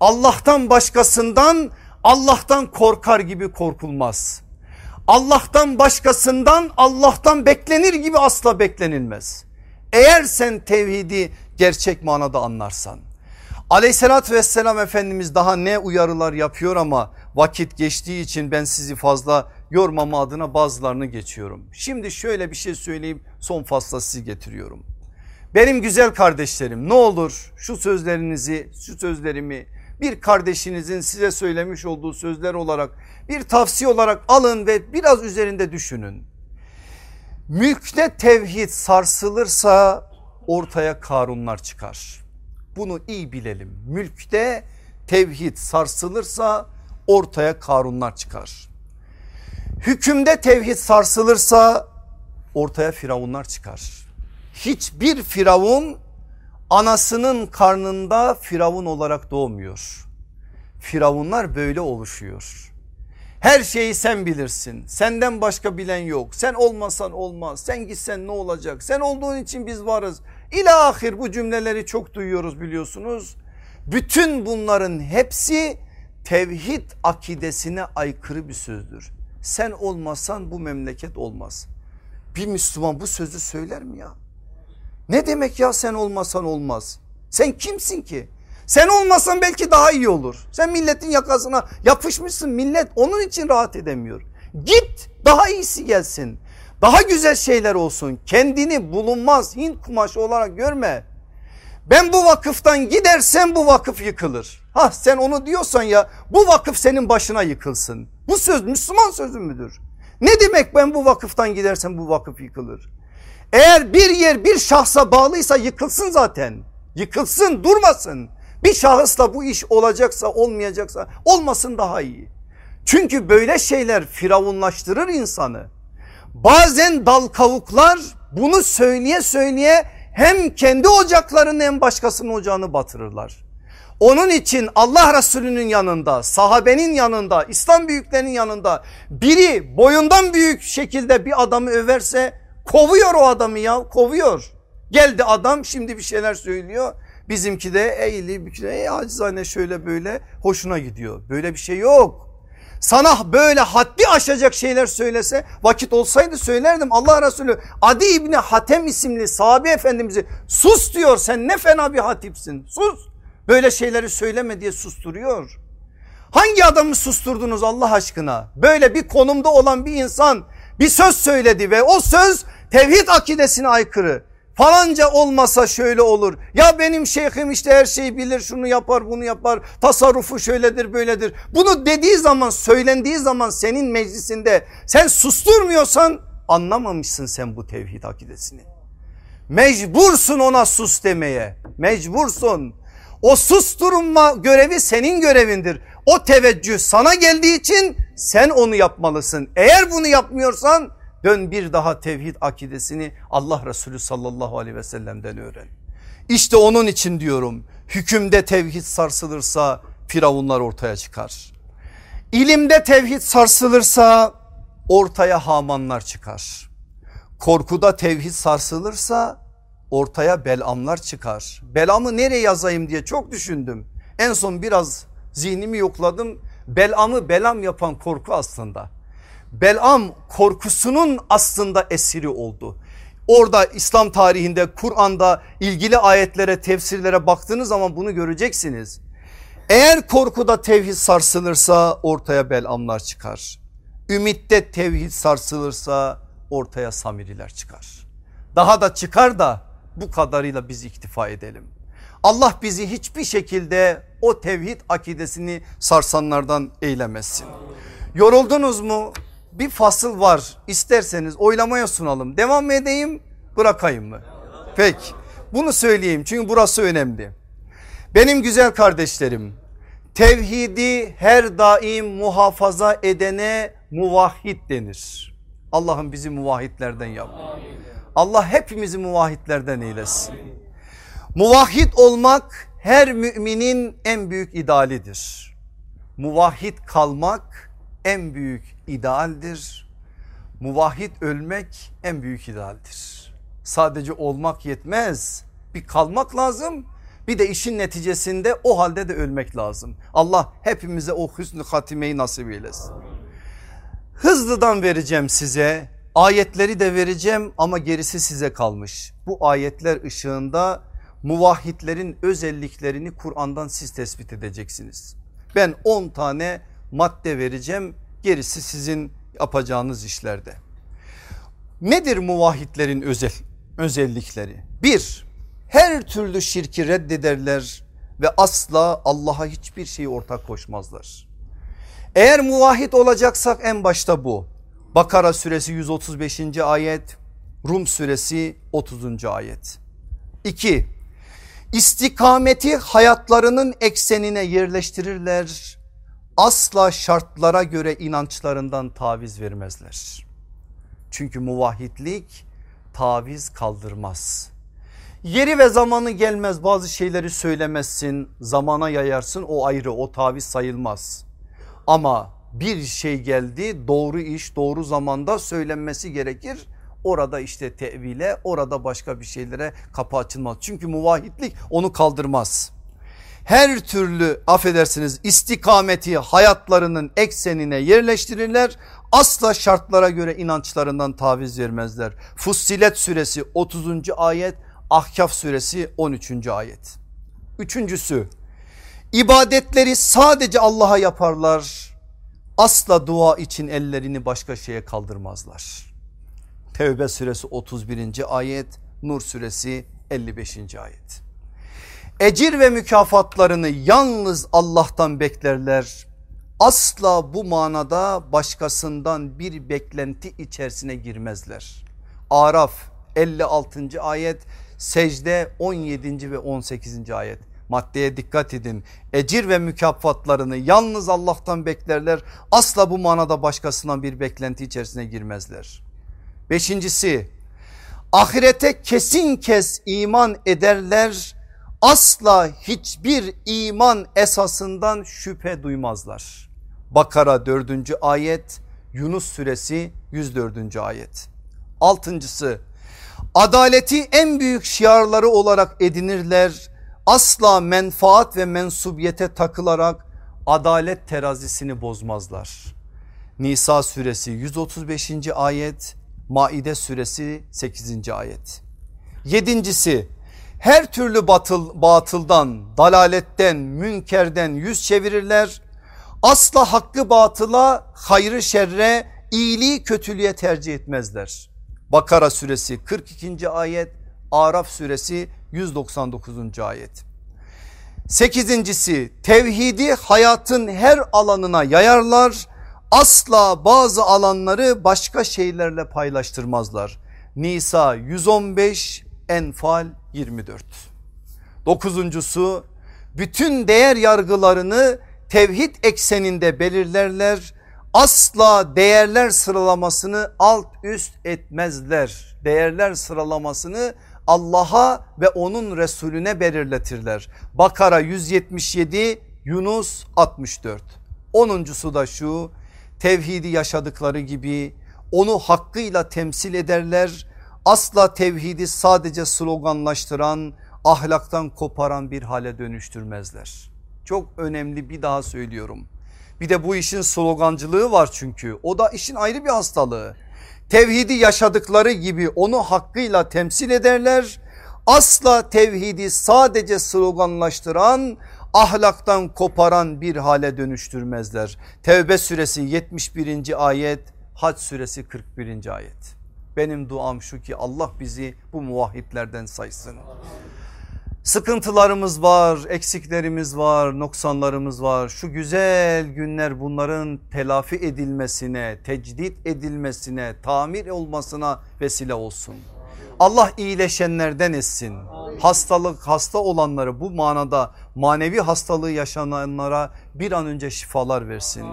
Allah'tan başkasından Allah'tan korkar gibi korkulmaz. Allah'tan başkasından Allah'tan beklenir gibi asla beklenilmez. Eğer sen tevhidi gerçek manada anlarsan. Aleyhissalatü vesselam Efendimiz daha ne uyarılar yapıyor ama vakit geçtiği için ben sizi fazla yormama adına bazılarını geçiyorum. Şimdi şöyle bir şey söyleyeyim son fasla sizi getiriyorum. Benim güzel kardeşlerim ne olur şu sözlerinizi şu sözlerimi bir kardeşinizin size söylemiş olduğu sözler olarak bir tavsiye olarak alın ve biraz üzerinde düşünün. Mülkte tevhid sarsılırsa ortaya karunlar çıkar. Bunu iyi bilelim. Mülkte tevhid sarsılırsa ortaya karunlar çıkar. Hükümde tevhid sarsılırsa ortaya firavunlar çıkar hiçbir firavun anasının karnında firavun olarak doğmuyor. Firavunlar böyle oluşuyor. Her şeyi sen bilirsin. Senden başka bilen yok. Sen olmasan olmaz. Sen gitsen ne olacak? Sen olduğun için biz varız. İlahir bu cümleleri çok duyuyoruz biliyorsunuz. Bütün bunların hepsi tevhid akidesine aykırı bir sözdür. Sen olmasan bu memleket olmaz. Bir Müslüman bu sözü söyler mi ya? Ne demek ya sen olmasan olmaz. Sen kimsin ki? Sen olmasan belki daha iyi olur. Sen milletin yakasına yapışmışsın millet onun için rahat edemiyor. Git daha iyisi gelsin. Daha güzel şeyler olsun. Kendini bulunmaz Hint kumaşı olarak görme. Ben bu vakıftan gidersem bu vakıf yıkılır. Ha sen onu diyorsan ya bu vakıf senin başına yıkılsın. Bu söz Müslüman sözü müdür? Ne demek ben bu vakıftan gidersem bu vakıf yıkılır? Eğer bir yer bir şahsa bağlıysa yıkılsın zaten. Yıkılsın durmasın. Bir şahısla bu iş olacaksa olmayacaksa olmasın daha iyi. Çünkü böyle şeyler firavunlaştırır insanı. Bazen dal kavuklar bunu söyleye söyleye hem kendi ocaklarını hem başkasının ocağını batırırlar. Onun için Allah Resulü'nün yanında, sahabenin yanında, İslam büyüklerinin yanında biri boyundan büyük şekilde bir adamı överse kovuyor o adamı ya kovuyor. Geldi adam şimdi bir şeyler söylüyor. Bizimki de eğili büküle ey acizane şöyle böyle hoşuna gidiyor. Böyle bir şey yok. Sana böyle haddi aşacak şeyler söylese vakit olsaydı söylerdim. Allah Resulü Adi İbni Hatem isimli sahabe efendimizi sus diyor sen ne fena bir hatipsin sus. Böyle şeyleri söyleme diye susturuyor. Hangi adamı susturdunuz Allah aşkına? Böyle bir konumda olan bir insan bir söz söyledi ve o söz tevhid akidesine aykırı. Falanca olmasa şöyle olur. Ya benim şeyhim işte her şeyi bilir şunu yapar bunu yapar. Tasarrufu şöyledir böyledir. Bunu dediği zaman söylendiği zaman senin meclisinde sen susturmuyorsan anlamamışsın sen bu tevhid akidesini. Mecbursun ona sus demeye. Mecbursun. O susturma görevi senin görevindir. O teveccüh sana geldiği için sen onu yapmalısın. Eğer bunu yapmıyorsan dön bir daha tevhid akidesini Allah Resulü sallallahu aleyhi ve sellem'den öğren. İşte onun için diyorum hükümde tevhid sarsılırsa firavunlar ortaya çıkar. İlimde tevhid sarsılırsa ortaya hamanlar çıkar. Korkuda tevhid sarsılırsa ortaya belamlar çıkar. Belamı nereye yazayım diye çok düşündüm. En son biraz zihnimi yokladım. Belamı belam yapan korku aslında. Belam korkusunun aslında esiri oldu. Orada İslam tarihinde Kur'an'da ilgili ayetlere tefsirlere baktığınız zaman bunu göreceksiniz. Eğer korkuda tevhid sarsılırsa ortaya belamlar çıkar. Ümitte tevhid sarsılırsa ortaya samiriler çıkar. Daha da çıkar da bu kadarıyla biz iktifa edelim. Allah bizi hiçbir şekilde o tevhid akidesini sarsanlardan eylemesin. Yoruldunuz mu? Bir fasıl var isterseniz oylamaya sunalım. Devam mı edeyim bırakayım mı? Peki bunu söyleyeyim çünkü burası önemli. Benim güzel kardeşlerim tevhidi her daim muhafaza edene muvahhid denir. Allah'ım bizi muvahhidlerden yap. Allah hepimizi muvahhidlerden eylesin. Muvahhid olmak her müminin en büyük idealidir. Muvahhid kalmak en büyük idealdir. Muvahhid ölmek en büyük idealdir. Sadece olmak yetmez. Bir kalmak lazım. Bir de işin neticesinde o halde de ölmek lazım. Allah hepimize o hüsnü hatimeyi nasip eylesin. Hızlıdan vereceğim size ayetleri de vereceğim ama gerisi size kalmış. Bu ayetler ışığında muvahhidlerin özelliklerini Kur'an'dan siz tespit edeceksiniz. Ben 10 tane madde vereceğim gerisi sizin yapacağınız işlerde. Nedir muvahhidlerin özel, özellikleri? Bir, her türlü şirki reddederler ve asla Allah'a hiçbir şeyi ortak koşmazlar. Eğer muvahhid olacaksak en başta bu. Bakara suresi 135. ayet, Rum suresi 30. ayet. 2. İstikameti hayatlarının eksenine yerleştirirler. Asla şartlara göre inançlarından taviz vermezler. Çünkü muvahhidlik taviz kaldırmaz. Yeri ve zamanı gelmez bazı şeyleri söylemezsin zamana yayarsın o ayrı o taviz sayılmaz. Ama bir şey geldi doğru iş doğru zamanda söylenmesi gerekir. Orada işte tevile orada başka bir şeylere kapı açılmaz. Çünkü muvahhidlik onu kaldırmaz. Her türlü affedersiniz istikameti hayatlarının eksenine yerleştirirler. Asla şartlara göre inançlarından taviz vermezler. Fussilet suresi 30. ayet Ahkaf suresi 13. ayet. Üçüncüsü ibadetleri sadece Allah'a yaparlar asla dua için ellerini başka şeye kaldırmazlar. Tevbe suresi 31. ayet Nur suresi 55. ayet. Ecir ve mükafatlarını yalnız Allah'tan beklerler. Asla bu manada başkasından bir beklenti içerisine girmezler. Araf 56. ayet, secde 17. ve 18. ayet. Maddeye dikkat edin. Ecir ve mükafatlarını yalnız Allah'tan beklerler. Asla bu manada başkasından bir beklenti içerisine girmezler. Beşincisi ahirete kesin kes iman ederler. Asla hiçbir iman esasından şüphe duymazlar. Bakara 4. ayet Yunus suresi 104. ayet. Altıncısı adaleti en büyük şiarları olarak edinirler asla menfaat ve mensubiyete takılarak adalet terazisini bozmazlar. Nisa suresi 135. ayet, Maide suresi 8. ayet. Yedincisi her türlü batıl, batıldan, dalaletten, münkerden yüz çevirirler. Asla hakkı batıla, hayrı şerre, iyiliği kötülüğe tercih etmezler. Bakara suresi 42. ayet, Araf suresi 199. ayet. Sekizincisi tevhidi hayatın her alanına yayarlar. Asla bazı alanları başka şeylerle paylaştırmazlar. Nisa 115 Enfal 24. Dokuzuncusu bütün değer yargılarını tevhid ekseninde belirlerler. Asla değerler sıralamasını alt üst etmezler. Değerler sıralamasını Allah'a ve onun Resulüne belirletirler. Bakara 177 Yunus 64. Onuncusu da şu tevhidi yaşadıkları gibi onu hakkıyla temsil ederler. Asla tevhidi sadece sloganlaştıran ahlaktan koparan bir hale dönüştürmezler. Çok önemli bir daha söylüyorum. Bir de bu işin slogancılığı var çünkü o da işin ayrı bir hastalığı tevhidi yaşadıkları gibi onu hakkıyla temsil ederler. Asla tevhidi sadece sloganlaştıran ahlaktan koparan bir hale dönüştürmezler. Tevbe suresi 71. ayet Hac suresi 41. ayet. Benim duam şu ki Allah bizi bu muvahhidlerden saysın. Sıkıntılarımız var, eksiklerimiz var, noksanlarımız var. Şu güzel günler bunların telafi edilmesine, tecdit edilmesine, tamir olmasına vesile olsun. Allah iyileşenlerden etsin. Hastalık hasta olanları bu manada manevi hastalığı yaşananlara bir an önce şifalar versin.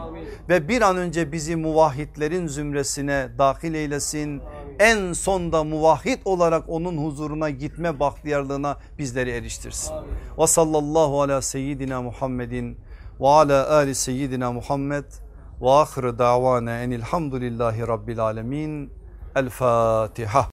Ve bir an önce bizi muvahhidlerin zümresine dahil eylesin. En sonda muvahhid olarak onun huzuruna gitme bahtiyarlığına bizleri eriştirsin. Ve sallallahu ala seyyidina Muhammedin ve ala ali seyyidina Muhammed ve ahire davana enilhamdülillahi rabbil alemin. El Fatiha.